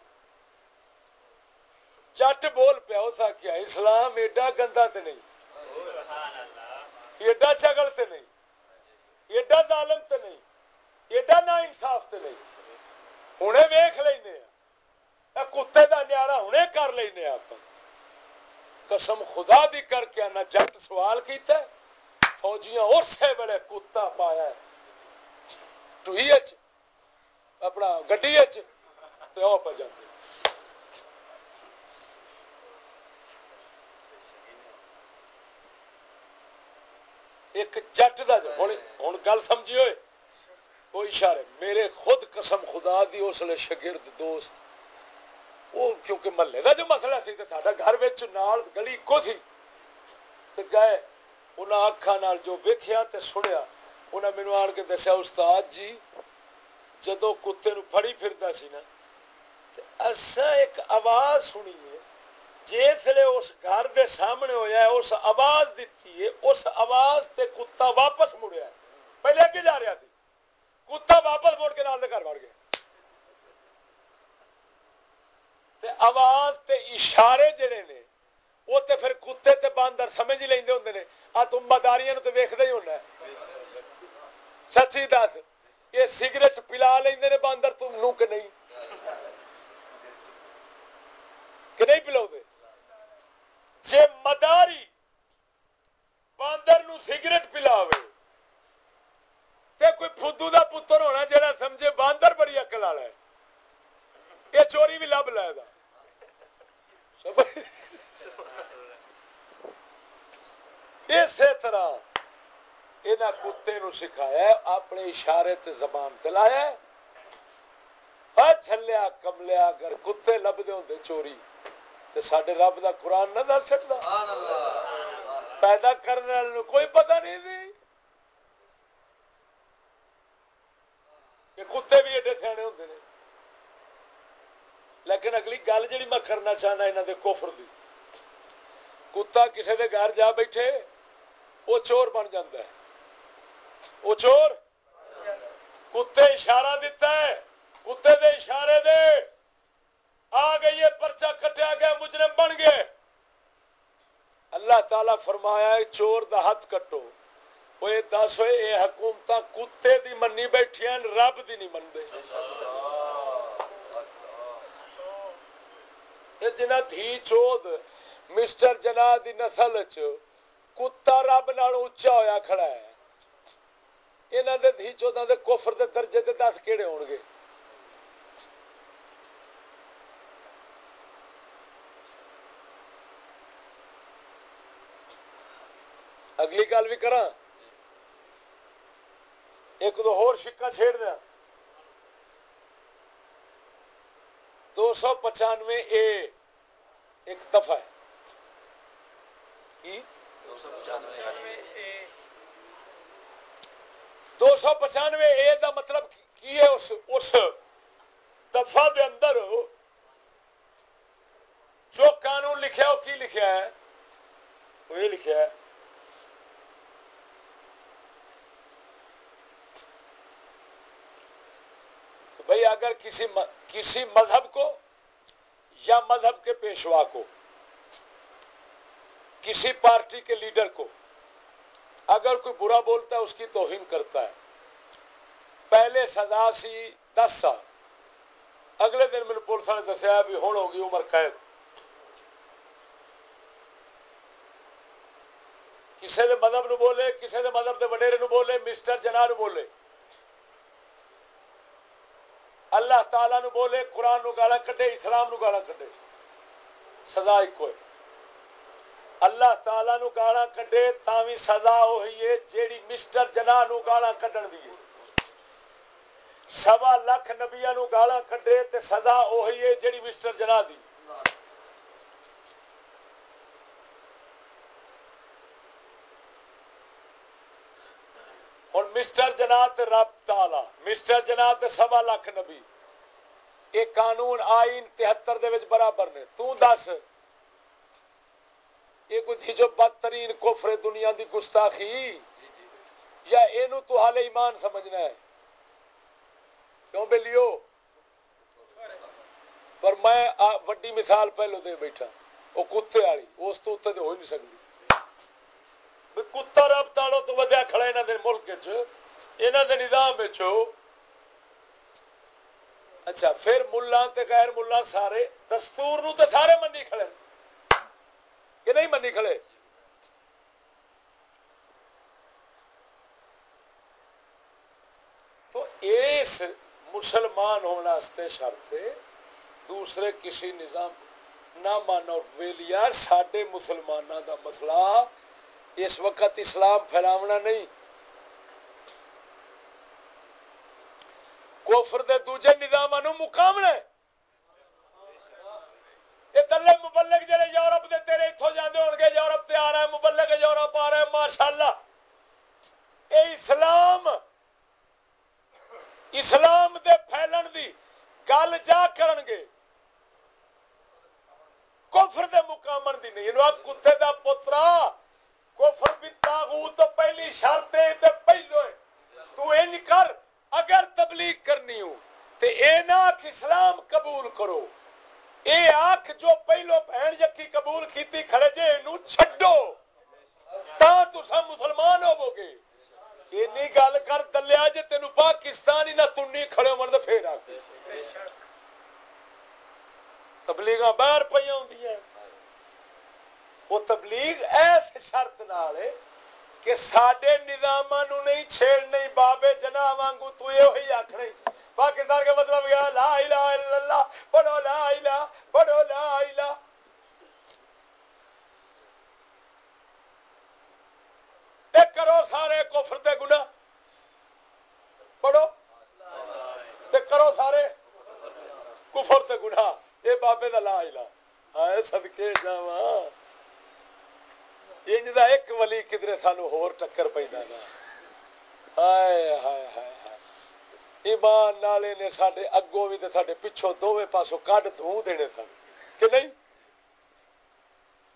Speaker 1: چٹ بول پیا تھا کیا اسلام ایڈا گندا تو نہیں۔ ایڈا چگل تو نہیں۔ ایڈا ظالم تو نہیں۔ ایڈا نا انصاف تو نہیں۔ ہوں ویخ لینا ہاں۔ کتے کا نیارا ہنے کر لینا ہاں۔ آپ قسم خدا دی کر کے نہ جٹ سوال کیتا ہے۔ فوجیاں اسی ویلے کتا پایا ٹوئی اپنا گڈی پہ جاتے ایک جٹ کا ہوں گل سمجھی ہوئے؟ کوئی اشارے، میرے خود قسم خدا دی اس لیے شگرد دوست۔ وہ کیونکہ محلے کا جو مسئلہ سی تو سارا گھر نال گلی ایکو سی تو گئے۔ انہیں اکھان جو ویکیا تو سنیا انہیں مینو آن کے دسیا، استاد جی جدو کتے نو فڑی پھرتا سی نا اصا ایک آواز سنیے جسے اس گھر دے سامنے ہویا ہے، اس آواز دیتی ہے، اس آواز تے کتا واپس مڑیا پہلے اگے جا رہا سی؟ کتا واپس مڑ کے نال گھر بڑھ گیا۔ تے آواز تے اشارے جڑے نے وہ تے پھر کتے تے باندر سمجھ ہی لیندے ہوندے نے۔ آ تم مداریاں نو تے ویکھدا ہی ہونا سچی دس، یہ سگریٹ پلا لیندے نے باندر، تم نو کہ نہیں؟ کہ نہیں پلاؤ جے مداری باندر نو سگریٹ پلاوے، تے کوئی فدو دا پتر ہونا جڑا سمجھے باندر بڑی اکل والا ہے۔ یہ چوری بھی لب لے گا۔ اسی طرح یہاں کتے نو سکھایا اپنے اشارے تے زبان تلایا چلیا کملیا، اگر کتے لبتے ہوں چوری تو سڈے رب دا قرآن نہ دس سکتا پیدا کرنے والے کوئی پتہ نہیں دی۔ کہ کتے بھی ایڈے سیانے ہوتے ہیں لیکن اگلی گل جی میں کرنا چاہنا یہاں دے کوفر دی۔ کتا کسی دے گھر جا بیٹھے وہ چور بن جاتا ہے۔ وہ چور کتے اشارہ دیتا ہے۔ کتے دے اشارے دے۔ آ گئی پرچا کٹیا گیا، مجرم بن گئے۔ اللہ تعالی فرمایا چور دا ہاتھ کٹو۔ وہ دس ہوئے یہ حکومت کتے دی منی بیٹھی رب دی نہیں منتے جنہ دھی چود، مسٹر جنا دی نسل چ کتا رب نال اچا ہویا کھڑا ہے۔ یہاں دے دھی چودہ دے کفر دے درجے دے دس کہڑے ہون گے۔ اگلی گل بھی کرا ایک دو ہور شکا چھیڑ دیا دو سو پچانوے اے ایک دفعہ ہے۔ دو سو پچانوے اے دا مطلب کی ہے اس اس دفعہ دے اندر جو قانون لکھا وہ کی لکھا ہے؟ وہ یہ لکھا ہے۔ بھائی اگر کسی کسی مذہب کو یا مذہب کے پیشوا کو کسی پارٹی کے لیڈر کو اگر کوئی برا بولتا ہے، اس کی توہین کرتا ہے۔ پہلے سزا سی دس سال۔ اگلے دن میرے پولیس نے دسیا بھی ہوں، ہوگی عمر قید۔ کسی دے مذہب نو بولے کسی دے مذہب دے وڈیرے نو بولے، مسٹر جنا نو بولے۔ اللہ تعالی نو بولے، قرآن نو گالا کڈے، اسلام نو گالا کڈے۔ سزا ایک ہے اللہ تعالی نو گالا کڈے تاوی سزا ہوئی ہے، جیڑی مسٹر جنا نو گالا کڈن دی سوا لاکھ نبیا نو گالا کڈے تے سزا ہوئی ہے جیڑی مسٹر جنا دی۔ ہوں مسٹر جنا رب تالا مسٹر جنا سوا لاکھ نبی۔ یہ قانون آئین تہتر برابر نے۔ تس یہ کوئی جو بدترین کوفر دنیا دی گستاخی یا یہ تو حال ایمان سمجھنا ہے؟ کیوں بے لیو؟ پر میں وڈی مثال پہلو دے بیٹھا۔ وہ کتے والی، اس تو اتنے ہو نہیں سکتی۔ کتا رب تالو تو ودیا کھڑا یہاں دے ملک یہاں دے نظام اچھا پھر ملا غیر ملا سارے دستور نو تے سارے منی کھڑے۔ کہ نہیں منی کھڑے؟ تو اس مسلمان ہونے شرط دوسرے کسی نظام نہ مانو ویلیا سڈے مسلمانوں دا مسئلہ اس وقت اسلام پھیلاونا نہیں۔ کوفر دے دوجے نظام مقامنا یہ تلے مبلک جڑے یورپ دے تیرے اتوں جانے ہو گے، یورپ تے آ رہا ہے، مبلک یورپ آ رہا ہے ماشاء اللہ اے اسلام اسلام دے پھیلن دی گل جا کرن گے۔ کفر دے مقامن دی نہیں۔ انہوں کتے دا پترا، کفر بھی تاغوت پہلی شرط ہے، تے پہلو ہے۔ تو انج کر، اگر تبلیغ کرنی ہو، تے اے نا اسلام قبول کرو۔ اے آنکھ جو پہلو بہن یکی قبول کیتی کھڑے جے انہوں چھڑو تا تو سا مسلمان ہو گے اینی گل کر دلیا جی تین پاکستان ہی نہ تنی کھڑے مرد پھر آ کے تبلیغ باہر پئی پہ وہ تبلیغ ایس شرط نال ہے کہ سڈے نظام نہیں چھیڑ نہیں بابے جنا وانگو تو یہ آخر پاکستان کا مطلب کیا لا الہ الا اللہ، پڑھو لا الہ، پڑھو لا الہ۔ کرو سارے کفر تے گنا پڑھو۔ تے کرو سارے کفر تے گنا یہ بابے کا لا لا آئے سدکے جا ایک ولی کدھر سانو ہور ٹکر پہ ہائے ہائے ہائے۔ ایمان نالے نے سڈے اگوں بھی سڈے پچھوں دونوں پاسوں کڈ دوں دینے سن، کہ نہیں؟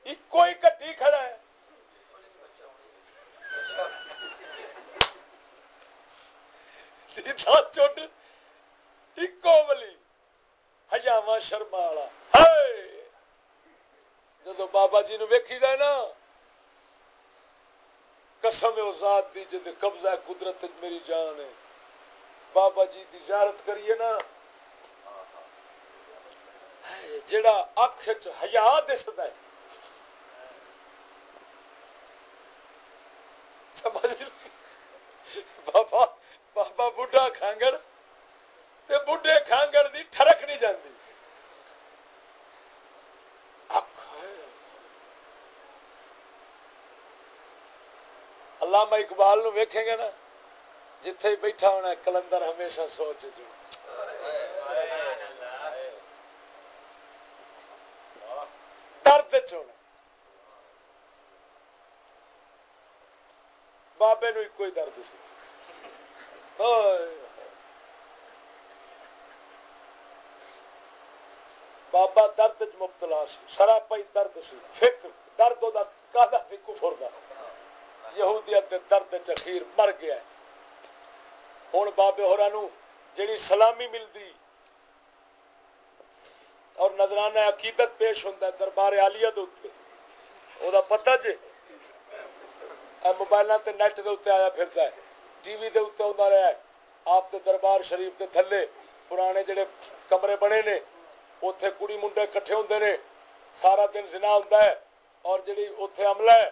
Speaker 1: ایک ہی کٹی کھڑا ہے۔ چٹ ہجاوا شرما والا۔ جدو بابا جی نو ویکھی دا نا، قسم ذات دی جد قبضہ قدرت میری جان ہے۔ بابا جی دی زیارت کریے نا۔ جڑا اکھ چ حیا دستا ہے۔ سمجھ بابا بابا بڈھا کھانگڑ تے بڈھے کھانگڑ دی ٹھرک نہیں جاندی۔ علامہ اقبال نو ویکھیں گے نا۔ جتھے ہی بیٹھا ہونا کلندر ہمیشہ سوچ جو جی۔ درد چونا بابے نو ایک درد سی بابا درد مبتلا سی سراپا درد سی، فکر، درد کا سی کفر دا۔ یہودیت درد چخیر مر گیا ہوں بابے ہورا جیڑی سلامی ملتی اور نظرانہ عقیدت پیش ہوتا ہے دربار آلیا وہ پتا جی موبائل نیٹ دے اتنے آیا پھرتا ہے ٹی وی دے اتنے آتا رہا ہے آپ کے دربار شریف کے تھلے پرانے جڑے کمرے بنے نے اتے کڑی منڈے کٹھے ہوں نے سارا دن زنا ہوں اور جڑی اتے عملہ ہے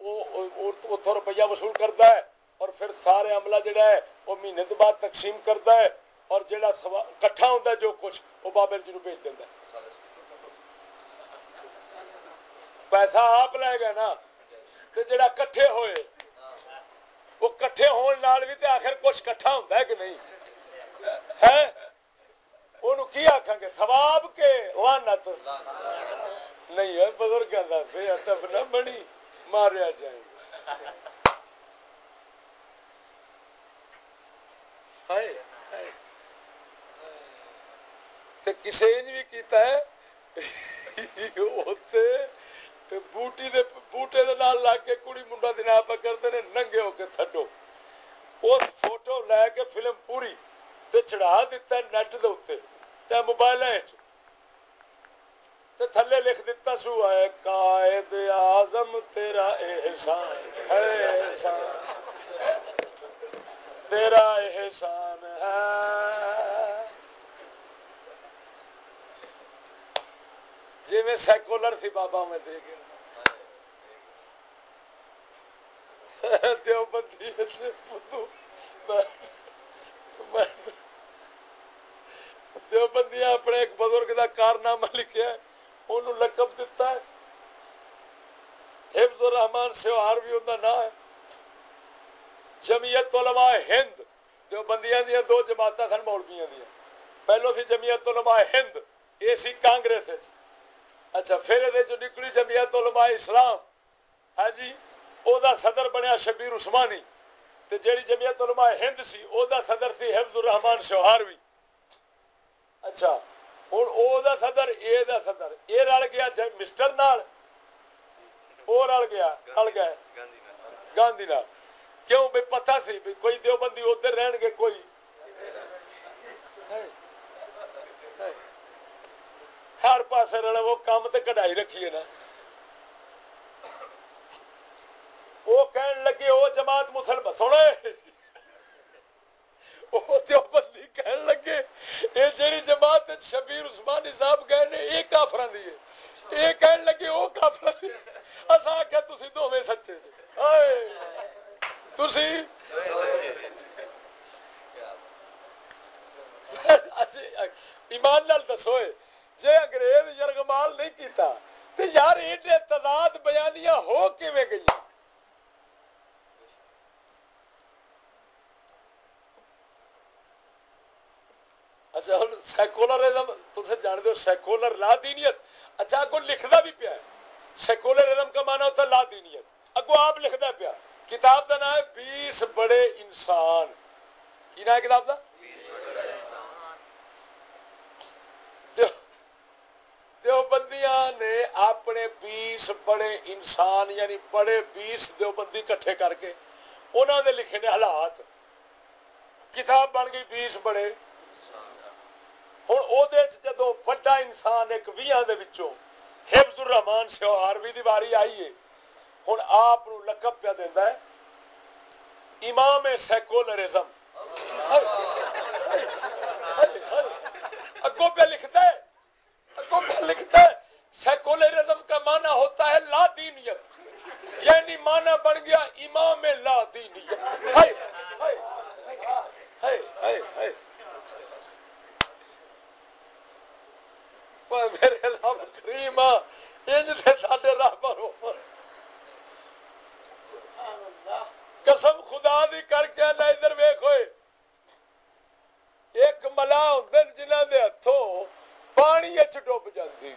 Speaker 1: وہ اتوں روپیہ وصول کرتا ہے اور پھر سارے عملہ جڑا ہے وہ مہینے کے بعد تقسیم کرتا ہے اور جڑا کٹھا ہوتا ہے جو کچھ وہ بابر جی بھیج دینا پیسہ آپ لے گا نا تو جڑا کٹھے ہوئے، وہ کٹھے ہونے بھی تو آخر کچھ کٹھا ہوتا ہے کہ نہیں؟ ہے؟ وہ کی آخان گے؟ سواب کے لانت نہیں ہے، بزرگ نہ بنی، ماریا جائے۔ کسی بھی کیتا ہے؟ بوٹی دے بوٹے دے نال لگ کے کڑی منڈا دن پہ کرتے ہیں ننگے ہو کے تھڈو۔ اس فوٹو لے کے فلم پوری تے چڑھا دیتا ہے نیٹ دے اتنے موبائل تھلے لکھ دیتا سو ہے قائد آزم تیرا احسان ہے، احسان۔ تیرا احسان ہے۔ جی میں سیکولر سی بابا میں دے گیا۔ دیوبندی جی، اپنے ایک بزرگ کا کارنامہ لکھا انہوں لقب دتا ہے۔ حفظ الرحمان سیوہار بھی انہوں نہ ہے۔ جمعیت علماء ہند دیوبندیاں دیا دو جماعت سن مولویاں دیا پہلو سی جمعیت علماء ہند یہ سی کانگریس اچھا پھر یہ نکلی جمعیت علماء اسلام۔ ہاں جی او دا صدر بنیا شبیر عثمانی۔ تے جیڑی جمعیت علماء ہند سی او دا صدر سی حفظ الرحمان شوہاروی۔ اچھا ہوں او دا صدر اے دا صدر۔ اے رل گیا مسٹر نال۔ او رل گیا رل گئے۔ گاندھی نال۔ کیوں بھائی پتا سی بھی کوئی دیوبندی ادھر رہن گے کوئی؟ ہر پاس رلے وہ کام تے کڑائی رکھیے نا۔ وہ کہن لگے وہ جماعت مسلم سونے وہ دیوبندی کہن لگے یہ جیڑی جماعت شبیر عثمانی صاحب گئے نے یہ کافر دی ہے یہ کہن لگے وہ کافر دی اصا آخیا تھی دونوں سچے جی۔ تھی ایمان نال دسو جی انگریز یرغمال نہیں کیتا تو یار ایڈے تضاد بیانیاں ہو کیویں گئی اچھا سیکولرزم تم جان دو سیکولر لا دینیت اچھا اگو لکھتا بھی پیا سیکولرزم کا مانا ہوتا لا دینیت اگو آپ لکھتا پیا کتاب کا نام ہے بیس بڑے انسان۔ کی نام ہے کتاب کا دیوبندیاں نے اپنے بیس بڑے انسان یعنی بڑے بیس دیوبندی کٹھے کر کے انہوں نے لکھے نے حالات۔ کتاب بن گئی بیس بڑے۔ ہوں وہ جدو وڈا انسان ایک حفظ الرحمان سہاروی دی باری آئی ہے۔ ہوں آپ لقب پیا دینا ہے۔ امام سیکولرزم۔ اگوں پہ لکھتا ہے اگوں پہ لکھتا ہے سیکولرزم کا معنی ہوتا ہے لا دینیت یعنی معنی بن گیا امام لا دینیت ہائے ہائے ہائے ہائے میرے رب کریم سارے رب قسم خدا دی کر کے نہ ادھر ویخ ہوئے ایک ملا ہوں جنہ دے ہاتھوں پانی ڈب جاتی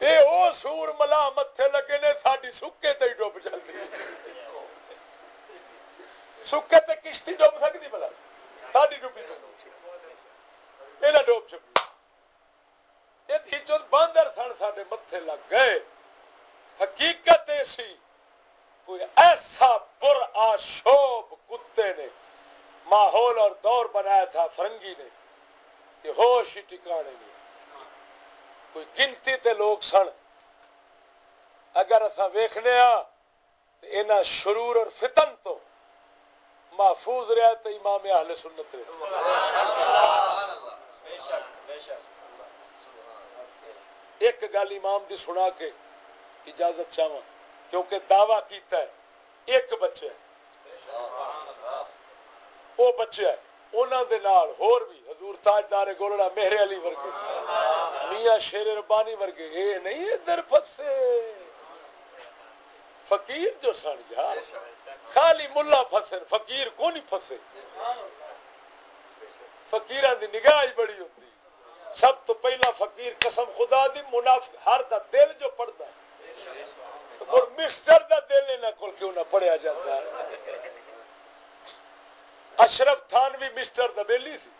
Speaker 1: اے او سور ملا متے لگے نے ساری سکے تے ڈب جاتی سکے تے کشتی ڈب سکتی بلا ساری ڈبی یہ ڈوب چکی باندر سن سڈے متے لگ گئے حقیقت ایسی کوئی ایسا پر آشوب کتے نے ماحول اور دور بنایا تھا فرنگی نے کہ ہوش ہی ٹکانے نہیں کوئی گنتی تے لوگ سن۔ اگر اصا ویخنے تو شرور اور فتن تو محفوظ رہا تو امام اہل سنت رہا ایک گل امام دی سنا کے اجازت چاہوں کیونکہ دعوی کیتا ہے، ایک بچہ ہے۔ وہ بچہ ہے انہوں دے نال ہور بھی، حضور تاجدار گولڑا میرے علی ورگے۔ میاں شیر ربانی ورگے، اے نہیں ادھر پھسے فقیر جو سن یار خالی ملا فسن فقیر کو نہیں پھسے۔ فقیران دی نگاہ بڑی ہوتی سب تو پہلا فقیر قسم خدا دی، منافق، ہر دا دل جو پڑھتا ہے۔ تو مسٹر دا دل نہ کول کیوں نہ پڑھیا جاتا ہے؟ اشرف تھان بھی مسٹر دا بیلی سی۔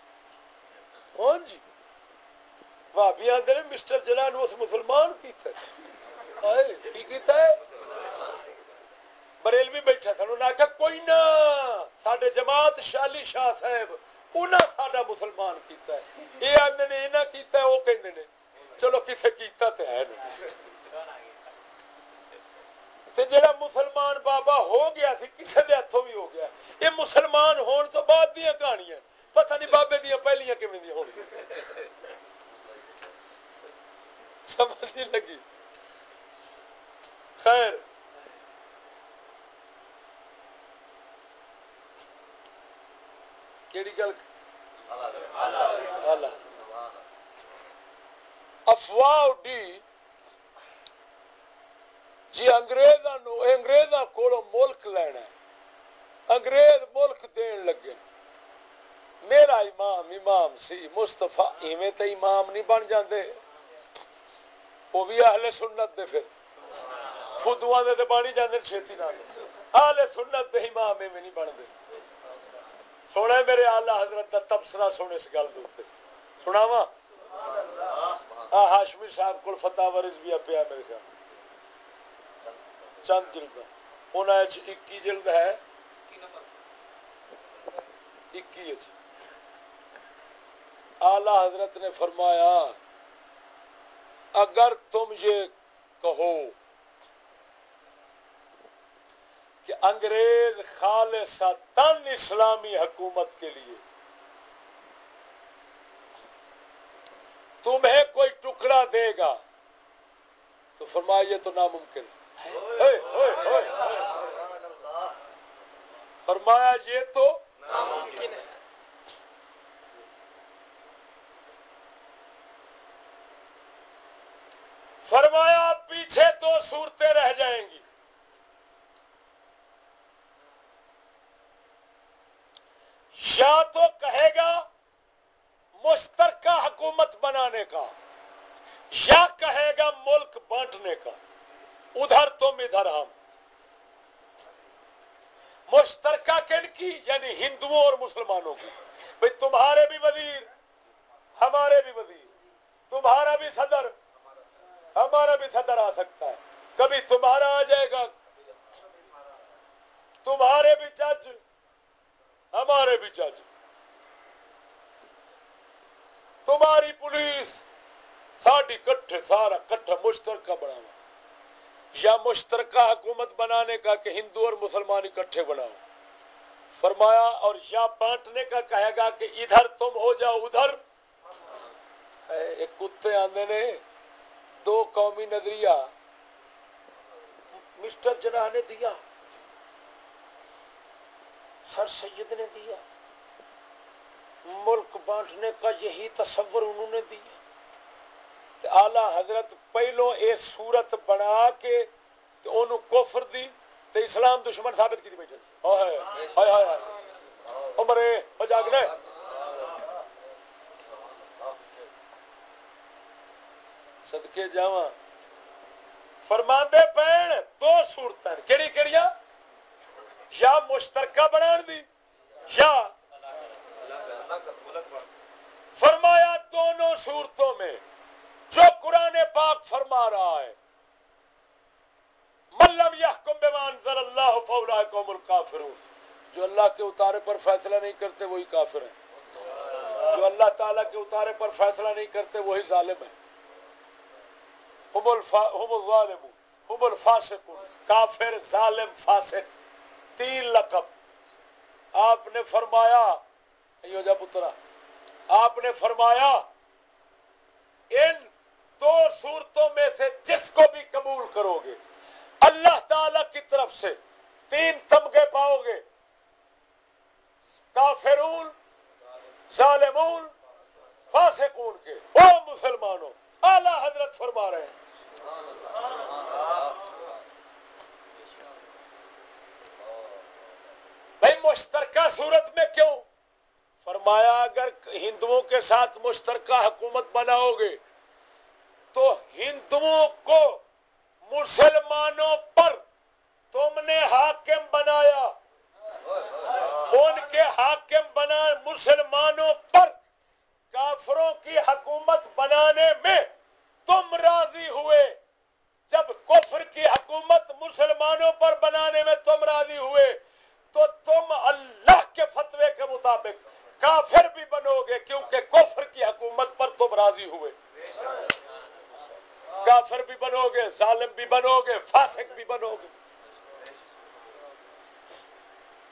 Speaker 1: ہاں جی؟ بھابی آدھے نے مسٹر جلان اس مسلمان کیتا ہے کی کیتا ہے؟ بریل بھی بیٹھا تھا، انہوں آخیا کوئی نہ سڈے جماعت شالی شاہ صاحب انہیں ساڈا مسلمان کیتا ہے۔ یہ آدھے نے یہاں کیتا ہے، وہ کہتے ہیں چلو کسے کیتا تو ہے جڑا مسلمان بابا ہو گیا سی، کسے دے ہاتھوں بھی ہو گیا یہ مسلمان ہون تو بعد دیا کہانیاں پتہ نہیں بابے دیا پہلیاں کیون دیا ہو سمجھ نہیں لگی۔ خیر۔ کیڑی گل؟ افواہ اڈی جی اگریزوں اگریزوں کو ملک لینا انگریز ملک دین لگے۔ میرا امام امام سی مستفا ایویں تو امام نہیں بن جاندے۔ وہ بھی اہل سنت دے پھر۔ فدو دے تے بانی جاندے چھتی نہ اہل سنت دے امام ایویں نہیں بنتے۔ سونے میرے آلہ حضرت کا تبصرہ سونے اس گل دے سناوا ہاشمی صاحب کو فتح ورز بھی پیا میرے خیال۔ چند جلد۔ انہیں اکی جلد ہے۔ اکی آلہ حضرت نے فرمایا اگر تم یہ کہو کہ انگریز خالصہ تن اسلامی حکومت کے لیے تمہیں کوئی ٹکڑا دے گا، تو فرمایا یہ تو ناممکن فرمایا یہ تو ناممکن ہے فرمایا پیچھے تو صورتیں رہ جائیں گی۔ یا تو کہے گا مشترکہ حکومت بنانے کا، یا کہے گا ملک بانٹنے کا، ادھر تم، ادھر ہم۔ مشترکہ کن کی؟ یعنی ہندوؤں اور مسلمانوں کی۔ بھائی تمہارے بھی وزیر، ہمارے بھی وزیر، تمہارا بھی صدر۔ ہمارا بھی صدر آ سکتا ہے۔ کبھی تمہارا آ جائے گا۔ تمہارے بھی جج۔ ہمارے بھی جج۔ تمہاری پولیس ساری کٹھے، سارا کٹھا مشترکہ بناوا یا مشترکہ حکومت بنانے کا کہ ہندو اور مسلمان اکٹھے بناؤ۔ فرمایا اور یا بانٹنے کا کہے گا کہ ادھر تم ہو جاؤ، ادھر۔ ایک کتے آدھے نے۔ دو قومی نظریہ مسٹر جناح نے دیا سر سید نے دیا ملک بانٹنے کا یہی تصور انہوں نے دیا آلہ حضرت پہلو اے صورت بنا کے انہوں کفر دی تے اسلام دشمن ثابت کی بیٹھے ہائے ہائے ہائے عمرے ہو جاگنے صدقے جاواں فرماندے پین دو صورت کہڑی کہڑی یا مشترکہ بنا دی یا فرمایا دونوں صورتوں میں جو قرآن پاک فرما رہا ہے ملم یحکم بما انزل اللہ فاولئک الکافرون جو اللہ کے اتارے پر فیصلہ نہیں کرتے وہی کافر ہیں جو اللہ تعالی کے اتارے پر فیصلہ نہیں کرتے وہی ظالم ہے ہم الظالم ہم الفاسق کافر، ظالم، فاسق، تین لقب۔ آپ نے فرمایا، ایو جا پترا، آپ نے فرمایا، ان دو صورتوں میں سے جس کو بھی قبول کرو گے، اللہ تعالی کی طرف سے تین تمغے پاؤ گے۔ کافرون، ظالمون، فاسقون کے۔ او مسلمانوں اعلی حضرت فرما رہے ہیں۔ بھائی مشترکہ صورت میں کیوں؟ فرمایا اگر ہندوؤں کے ساتھ مشترکہ حکومت بناؤ گے تو ہندوؤں کو مسلمانوں پر تم نے حاکم بنایا۔ ان کے حاکم بنا مسلمانوں پر کافروں کی حکومت بنانے میں تم راضی ہوئے۔ جب کفر کی حکومت مسلمانوں پر بنانے میں تم راضی ہوئے، تو تم اللہ کے فتوے کے مطابق کافر بھی بنو گے کیونکہ کفر کی حکومت پر تم راضی ہوئے۔ کافر بھی بنو گے، ظالم بھی بنو گے، فاسق بھی بنو گے۔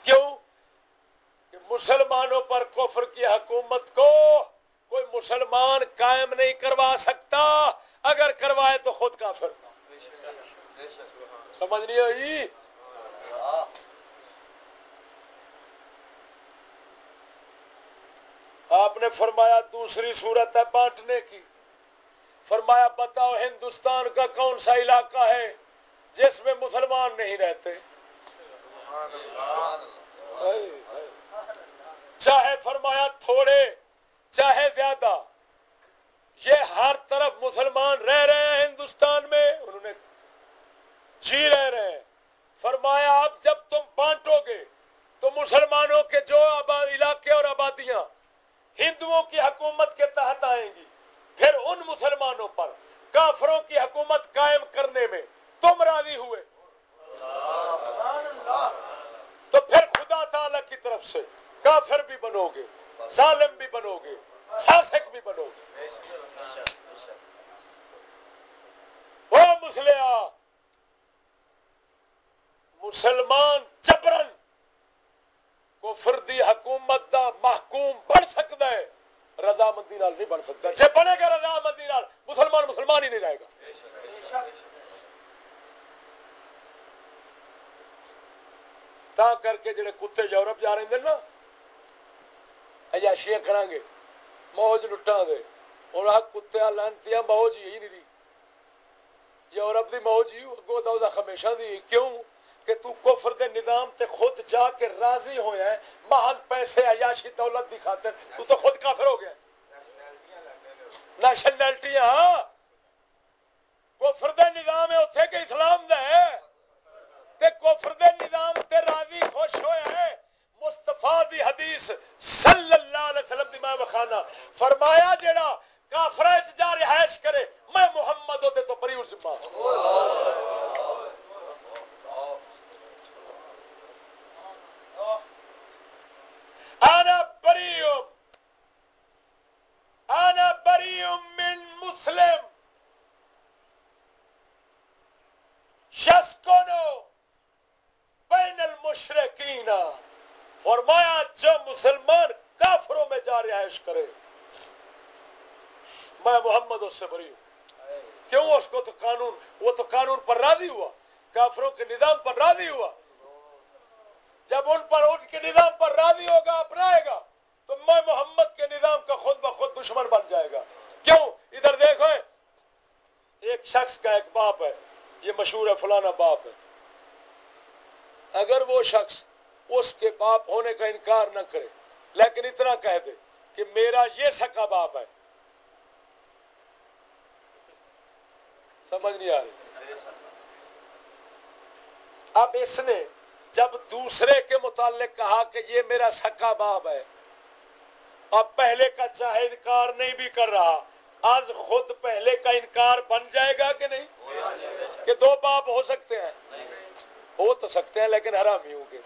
Speaker 1: کیوں؟ کہ مسلمانوں پر کفر کی حکومت کو کوئی مسلمان قائم نہیں کروا سکتا اگر کروائے تو خود کافر۔ سمجھ نہیں آئی؟ آپ نے فرمایا دوسری صورت ہے بانٹنے کی۔ فرمایا بتاؤ ہندوستان کا کون سا علاقہ ہے جس میں مسلمان نہیں رہتے؟ چاہے فرمایا تھوڑے چاہے زیادہ یہ ہر طرف مسلمان رہ رہے ہیں ہندوستان میں، انہوں نے جی رہ رہے ہیں۔ فرمایا، اب جب تم بانٹو گے تو مسلمانوں کے جو علاقے اور آبادیاں ہندوؤں کی حکومت کے تحت آئیں گی، پھر ان مسلمانوں پر، کافروں کی حکومت قائم کرنے میں تم راضی ہوئے۔ تو پھر خدا تعالی کی طرف سے کافر بھی بنو گے۔ ظالم بھی بنو گے، فاسق بھی بنو گے۔ وہ مسلیا مسلمان جبرن کو فردی حکومت دا محکوم بن سکتا ہے، رضامندی نہیں بن سکتا۔ جی بنے گا رضامندی مسلمان مسلمان ہی نہیں رہے گا۔ تا کر کے جڑے کتے یورپ جا رہے ہیں نا ایاشیاں کرا گے موج لٹا دے اور کتے لانتی موج ہی نہیں دی یورپ دی موج ہی اگو دا ہمیشہ دی کیوں کہ تو کفر دے نظام تے خود جا کے راضی ہویا ہے محض پیسے عیاشی دولت دی خاطر تو تو خود کافر ہو گیا نیشنلٹیاں کفر دے نظام ہے اتنے کہ اسلام دا ہے تے کفر دے نظام تے راضی خوش ہویا ہے مستفا دی حدیث صلی اللہ علیہ وسلم دی میں بخانا فرمایا جیڑا کافرہ جا رہائش کرے، میں محمد ہوتے تو بری ذمہ سے بری ہوں کیوں اس کو تو قانون، وہ تو قانون پر راضی ہوا۔ کافروں کے نظام پر راضی ہوا۔ جب ان پر، ان کے نظام پر راضی ہوگا، اپنائے گا، تو میں محمد کے نظام کا خود بخود دشمن بن جائے گا۔ کیوں؟ ادھر دیکھو۔ ایک شخص کا ایک باپ ہے۔ یہ مشہور ہے، فلانا باپ ہے۔ اگر وہ شخص اس کے باپ ہونے کا انکار نہ کرے، لیکن اتنا کہہ دے کہ میرا یہ سکا باپ ہے۔ سمجھ نہیں آ رہی۔ اب اس نے جب دوسرے کے متعلق کہا کہ یہ میرا سکا باپ ہے، اب پہلے کا چاہے انکار نہیں بھی کر رہا، آج خود پہلے کا انکار بن جائے گا کہ نہیں؟ کہ دو باپ ہو سکتے ہیں۔ ہو تو سکتے ہیں، لیکن حرامی ہوں گے۔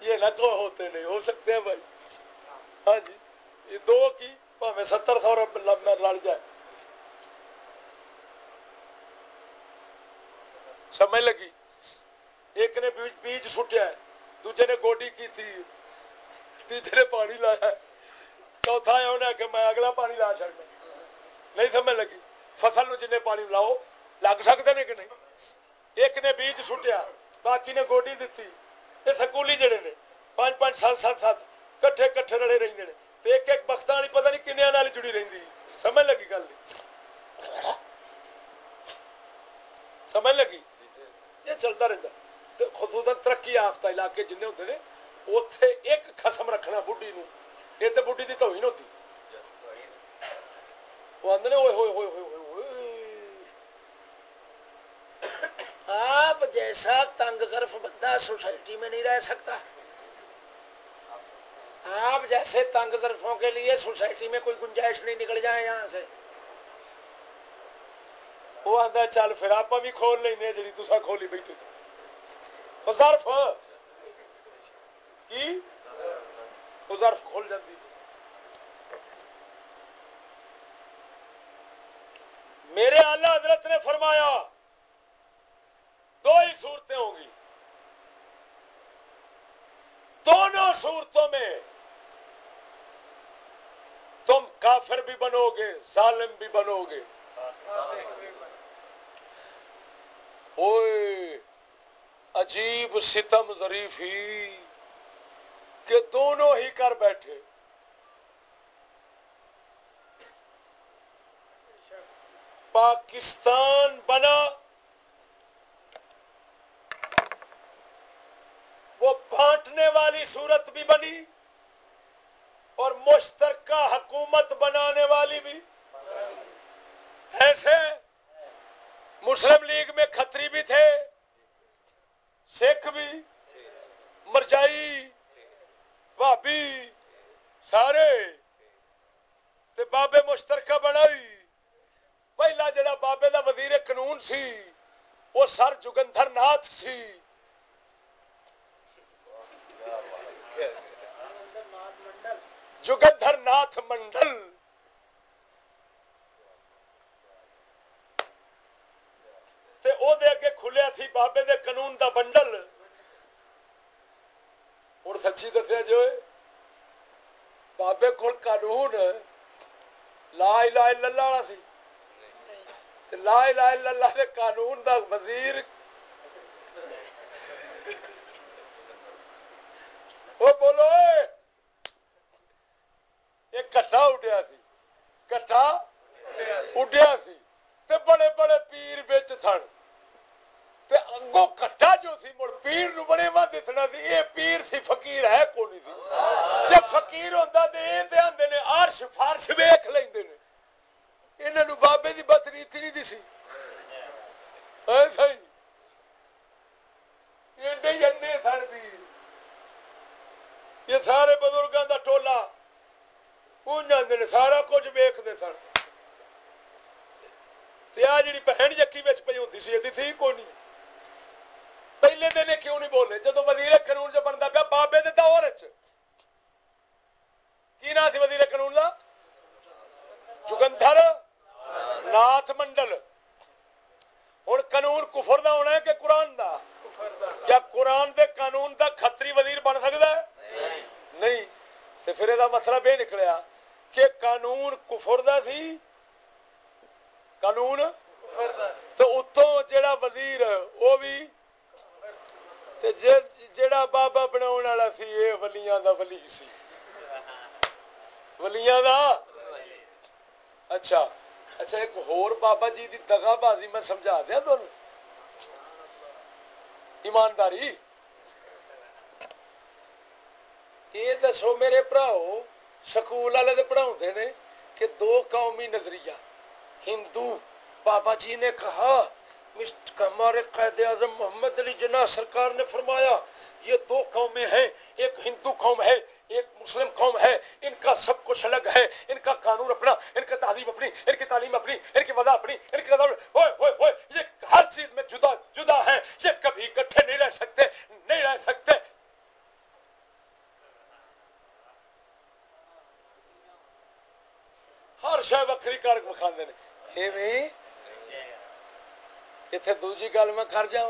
Speaker 1: یہ نہ تو ہوتے نہیں، ہو سکتے ہیں بھائی۔ ہاں جی یہ دو کی ہمیں ستر سو روپئے لڑ جائے۔ سمجھ لگی ایک نے بیج بیج سٹیا دوجے نے گوڈی کی تھی تیجے نے پانی لایا چوتھا ہے انہیں کہ میں اگلا پانی لا چڑنا نہیں سمجھ لگی فصل نو جن پانی لاؤ لگ سکتے ہیں کہ نہیں ایک نے بیج سٹیا باقی نے گوڈی دیتی یہ سکولی جڑے نے پانچ پانچ سات سات سات کٹھے کٹھے رڑے رہتے ہیں ایک ایک بخت والی پتہ نہیں کنیا جڑی رہی سمجھ لگی گل سمجھ لگی یہ چلتا رہتا خصوصاً ترقی یافتہ علاقے جن ہوتے ہیں اتے ایک خسم رکھنا بڑھی نو یہ تو بڑھی کی توہین ہوتی وہ آدھے ہوئے ہوئے ہوئے ہوئے آپ جیسا تنگ ظرف بندہ سوسائٹی میں نہیں رہ سکتا آپ جیسے تنگ ظرفوں کے لیے سوسائٹی میں کوئی گنجائش نہیں نکل جائے یہاں سے وہ آتا چل پھر آپ بھی کھول لینا جی تصا کھولی بیٹھے۔ ظرف۔ کی؟ ظرف کھول جاتی میرے آلہ حضرت نے فرمایا، دو ہی صورتیں ہوں گی۔ دونوں صورتوں میں تم کافر بھی بنو گے، ظالم بھی بنو گے۔ اوئے عجیب ستم ظریف ہی کہ دونوں ہی کر بیٹھے۔ پاکستان بنا بازی میں سمجھا دیا تو ایمانداری۔ یہ دسو میرے براؤ سکول والے پڑھاؤ نے کہ دو قومی نظریہ، ہندو۔ بابا جی نے کہا ہمارے قائد اعظم محمد علی جناح سرکار نے فرمایا، یہ دو قومیں ہیں، ایک ہندو قوم ہے مسلم قوم ہے، ان کا سب کچھ الگ ہے، ان کا قانون اپنا، ان کا تعلیم اپنی، ان کی تعلیم اپنی، ان کی وضع اپنی، ان کی ہوئے ہوئے ہوئے، یہ ہر چیز میں جدا جدا ہے، یہ کبھی اکٹھے نہیں رہ سکتے، نہیں رہ سکتے۔ ہر شہ وکری کر کھانے اتنے دوجی گل میں کر جا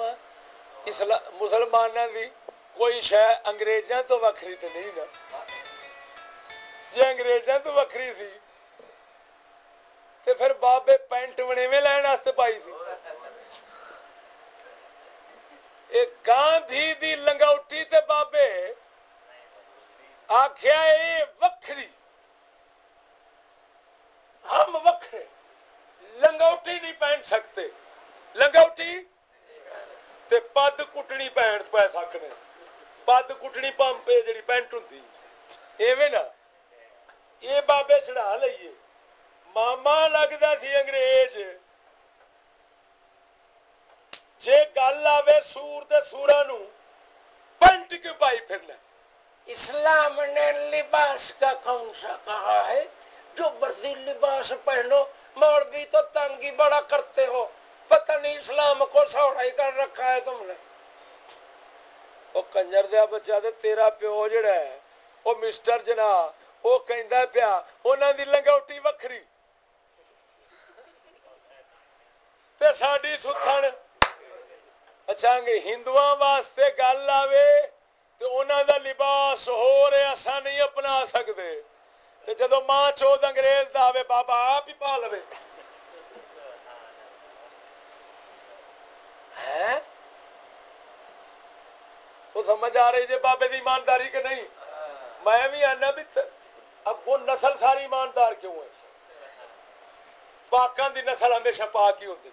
Speaker 1: مسلمان کی کوئی شہ انگریزوں تو وکری تو نہیں نا۔ جی اگریزوں تو وکری سی تو پھر بابے پینٹ بنے لین پائی سی گاندھی دی لنگوٹی تے بابے آخیا وکری ہم وکھرے لنگوٹی نہیں پہن سکتے لنگوٹی تے پد کٹنی پہن پہ سکنے پد کٹنی پمپ جی پینٹ ہوں ایویں نا یہ بابے چڑھا لیے ماما لگتا سی انگریز۔ جے گل آئے سور تے سورا نو پینٹ کیوں پائی پھرنا اسلام نے لباس کا کون سا کہا ہے؟ جو برزی لباس پہنو مولوی تو تنگی بڑا کرتے ہو۔ پتہ نہیں اسلام کو سوڑا ہی کر رکھا ہے تم نے۔ وہ کنجر دیا بچہ دے تیرا پیو جڑا ہے وہ مسٹر جنا وہ کہندا پیا انہاں دی لنگوٹی وکھری تے ساڈی ستھن اچھا ہندوؤں واسطے گل آوے تے انہاں دا لباس ہو رہے اسا نہیں اپنا سکدے جدو ماں چود انگریز دا آوے بابا آپ ہی پا لو وہ سمجھ آ رہی جی بابے کی ایمانداری کہ نہیں میں بھی آنا بھی اب وہ نسل ساری ایماندار کیوں ہے؟ پاکوں دی نسل ہمیشہ پاک ہی ہوتی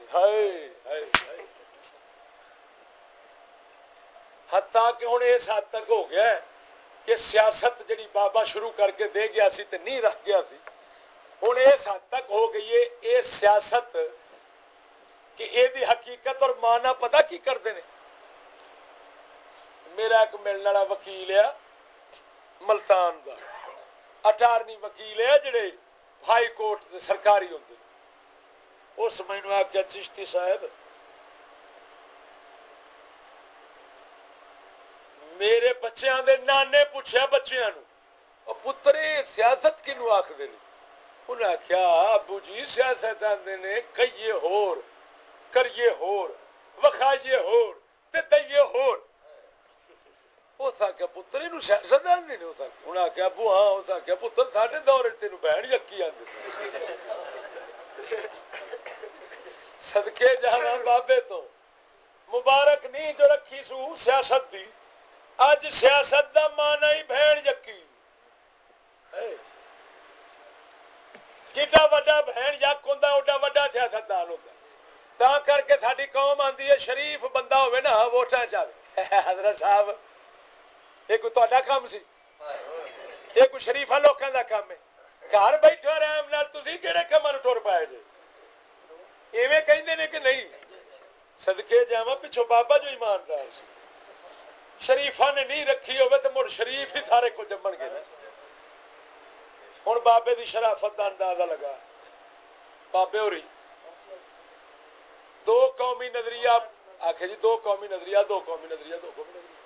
Speaker 1: ہتا کہ ہوں اس حد تک ہو گیا کہ سیاست جڑی بابا شروع کر کے دے گیا سی تے نہیں رکھ گیا سی ہوں اس حد تک ہو گئی ہے یہ سیاست کہ یہ حقیقت اور مانا پتا کی کرتے ہیں میرا ایک ملنے والا وکیل ہے، ملتان کا اٹارنی وکیل ہے جڑے ہائی کورٹ سرکاری ہوں اس مینو آخیا چشتی صاحب، میرے بچیاں دے نانے پوچھا بچیاں نو پترے، سیاست کنو آخر انہیں آخیا ابو جی سیاست آدھے نے، کئیے ہور، کریے ہور، وکھائیے ہور، تے دئیے ہور۔ اس آخیا پتر یہ سیاست آدھے نے اس انہیں آخیا ابو ہاں اس آخیا پتر سارے دور تین بہن یقی آدھے سدکے جانا بابے تو۔ مبارک نہیں جو رکھی سو سیاست دی۔ اج سیاست دا مانا ہی بہن یقی جا وا بہن یک ہوں اڈا وا سیاستدان ہوتا تا کر کے ساری قوم آتی ہے، شریف بندہ ہوئے نا ووٹا چاہے حضرت صاحب یہ کوئی تا کام سی یہ کوئی شریفا لوگوں کا کام ہے گھر بیٹھے آرام تھی کہڑے کام ٹر پائے جی ایویں کہ نہیں سدکے جا پچھو بابا جو ایماندار سی شریفا نے نہیں رکھی ہوگی تو مڑ شریف ہی سارے کو جمن گے ہوں بابے کی شرافت کا اندازہ لگا بابے ہو رہی دو قومی نظریہ آخ جی دو قومی نظریہ دو قومی نظریہ دو قومی نظریہ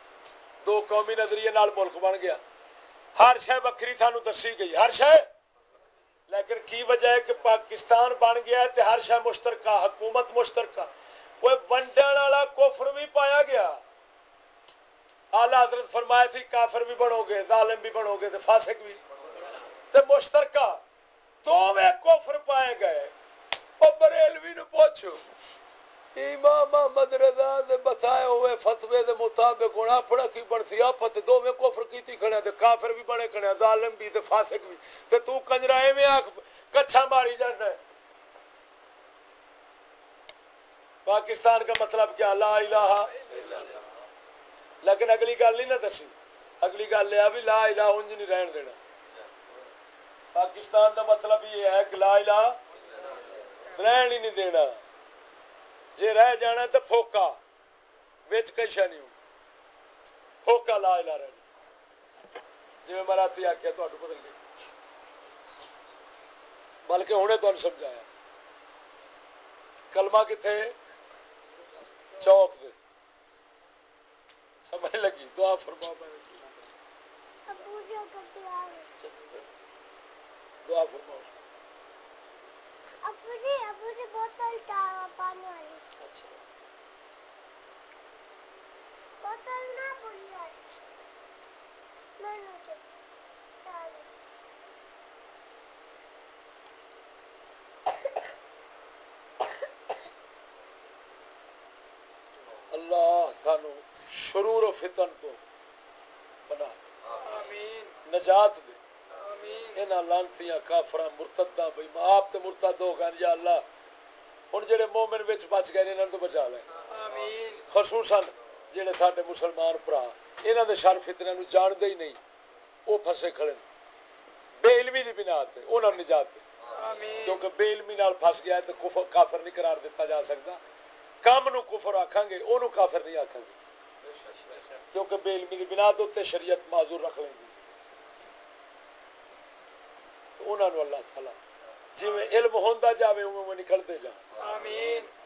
Speaker 1: دو قومی نظریے ملک بن گیا۔ ہر شہ بکری سانو دسی گئی۔ ہر شہ لیکن کی وجہ ہے کہ پاکستان بن گیا ہے ہر شہ مشترکہ، حکومت مشترکہ۔ وہ ونڈن والا کوفر بھی پایا گیا۔ آلہ حضرت فرمایا سی کافر بھی بنو گے، ظالم بھی بنو گے فاسق بھی۔ تے مشترکہ تو میں کوفر پائے گئے۔ اور بریلوی نو پوچھو۔ امام محمد رضا دے بتائے ہوئے فتوے دے مطابق ہونا اپنا کی بنسی آپت دو میں کوفر کیتی کھڑے تے کافر بھی بنے کھڑے ظالم بھی تے فاسق بھی۔ تے تو کنجرائے میں آکھ کچھا ماری جانا ہے۔ پاکستان کا مطلب کیا؟ لا الہ لیکن اگلی گل نہیں نہ دسی۔ اگلی گل یہ بھی لا الہ انج نہیں رہن دینا۔ پاکستان کا مطلب یہ ہے کہ لا الہ رہن ہی نہیں دینا۔ جی رہ جانا تو فوکا بچ کشا نہیں فوکا لا الہ رہنا جی میں راتی آخیا تو بدل گئی بلکہ ہوں تمہیں سمجھایا۔ کلمہ کتنے چوک دے۔ سمجھ لگی؟ دعا فرما دعا فرما ابو جی ابو جی بوتل پانی والی۔ اچھا بوتل نہ بھولیا میں اللہ سانو شرور و فتن تو بنا۔ نجات دے۔ یہاں لانتی کافر مرتدہ بھائی آپ تو مرتد ہو گئے یا اللہ۔ ہوں جہے مومن بچ بچ گئے یہاں تو بچا لے۔ خصوصاً جہے سارے مسلمان برا یہاں کے شر فتنے جانتے ہی نہیں۔ وہ فسے کھڑے بے علمی کی بنا انہوں نجات دے۔ کیونکہ بے علمی فس گیا تو کافر نہیں قرار دیتا جا سکتا۔ کام نو کفر آخان گے وہ کافر نہیں آخان گے۔ کیونکہ بے علمی کی بنا تو شریعت معذور رکھ لیں گی تو انہوں اللہ تعالی جی علم ہوتا جائے وہ نکلتے جان آمین۔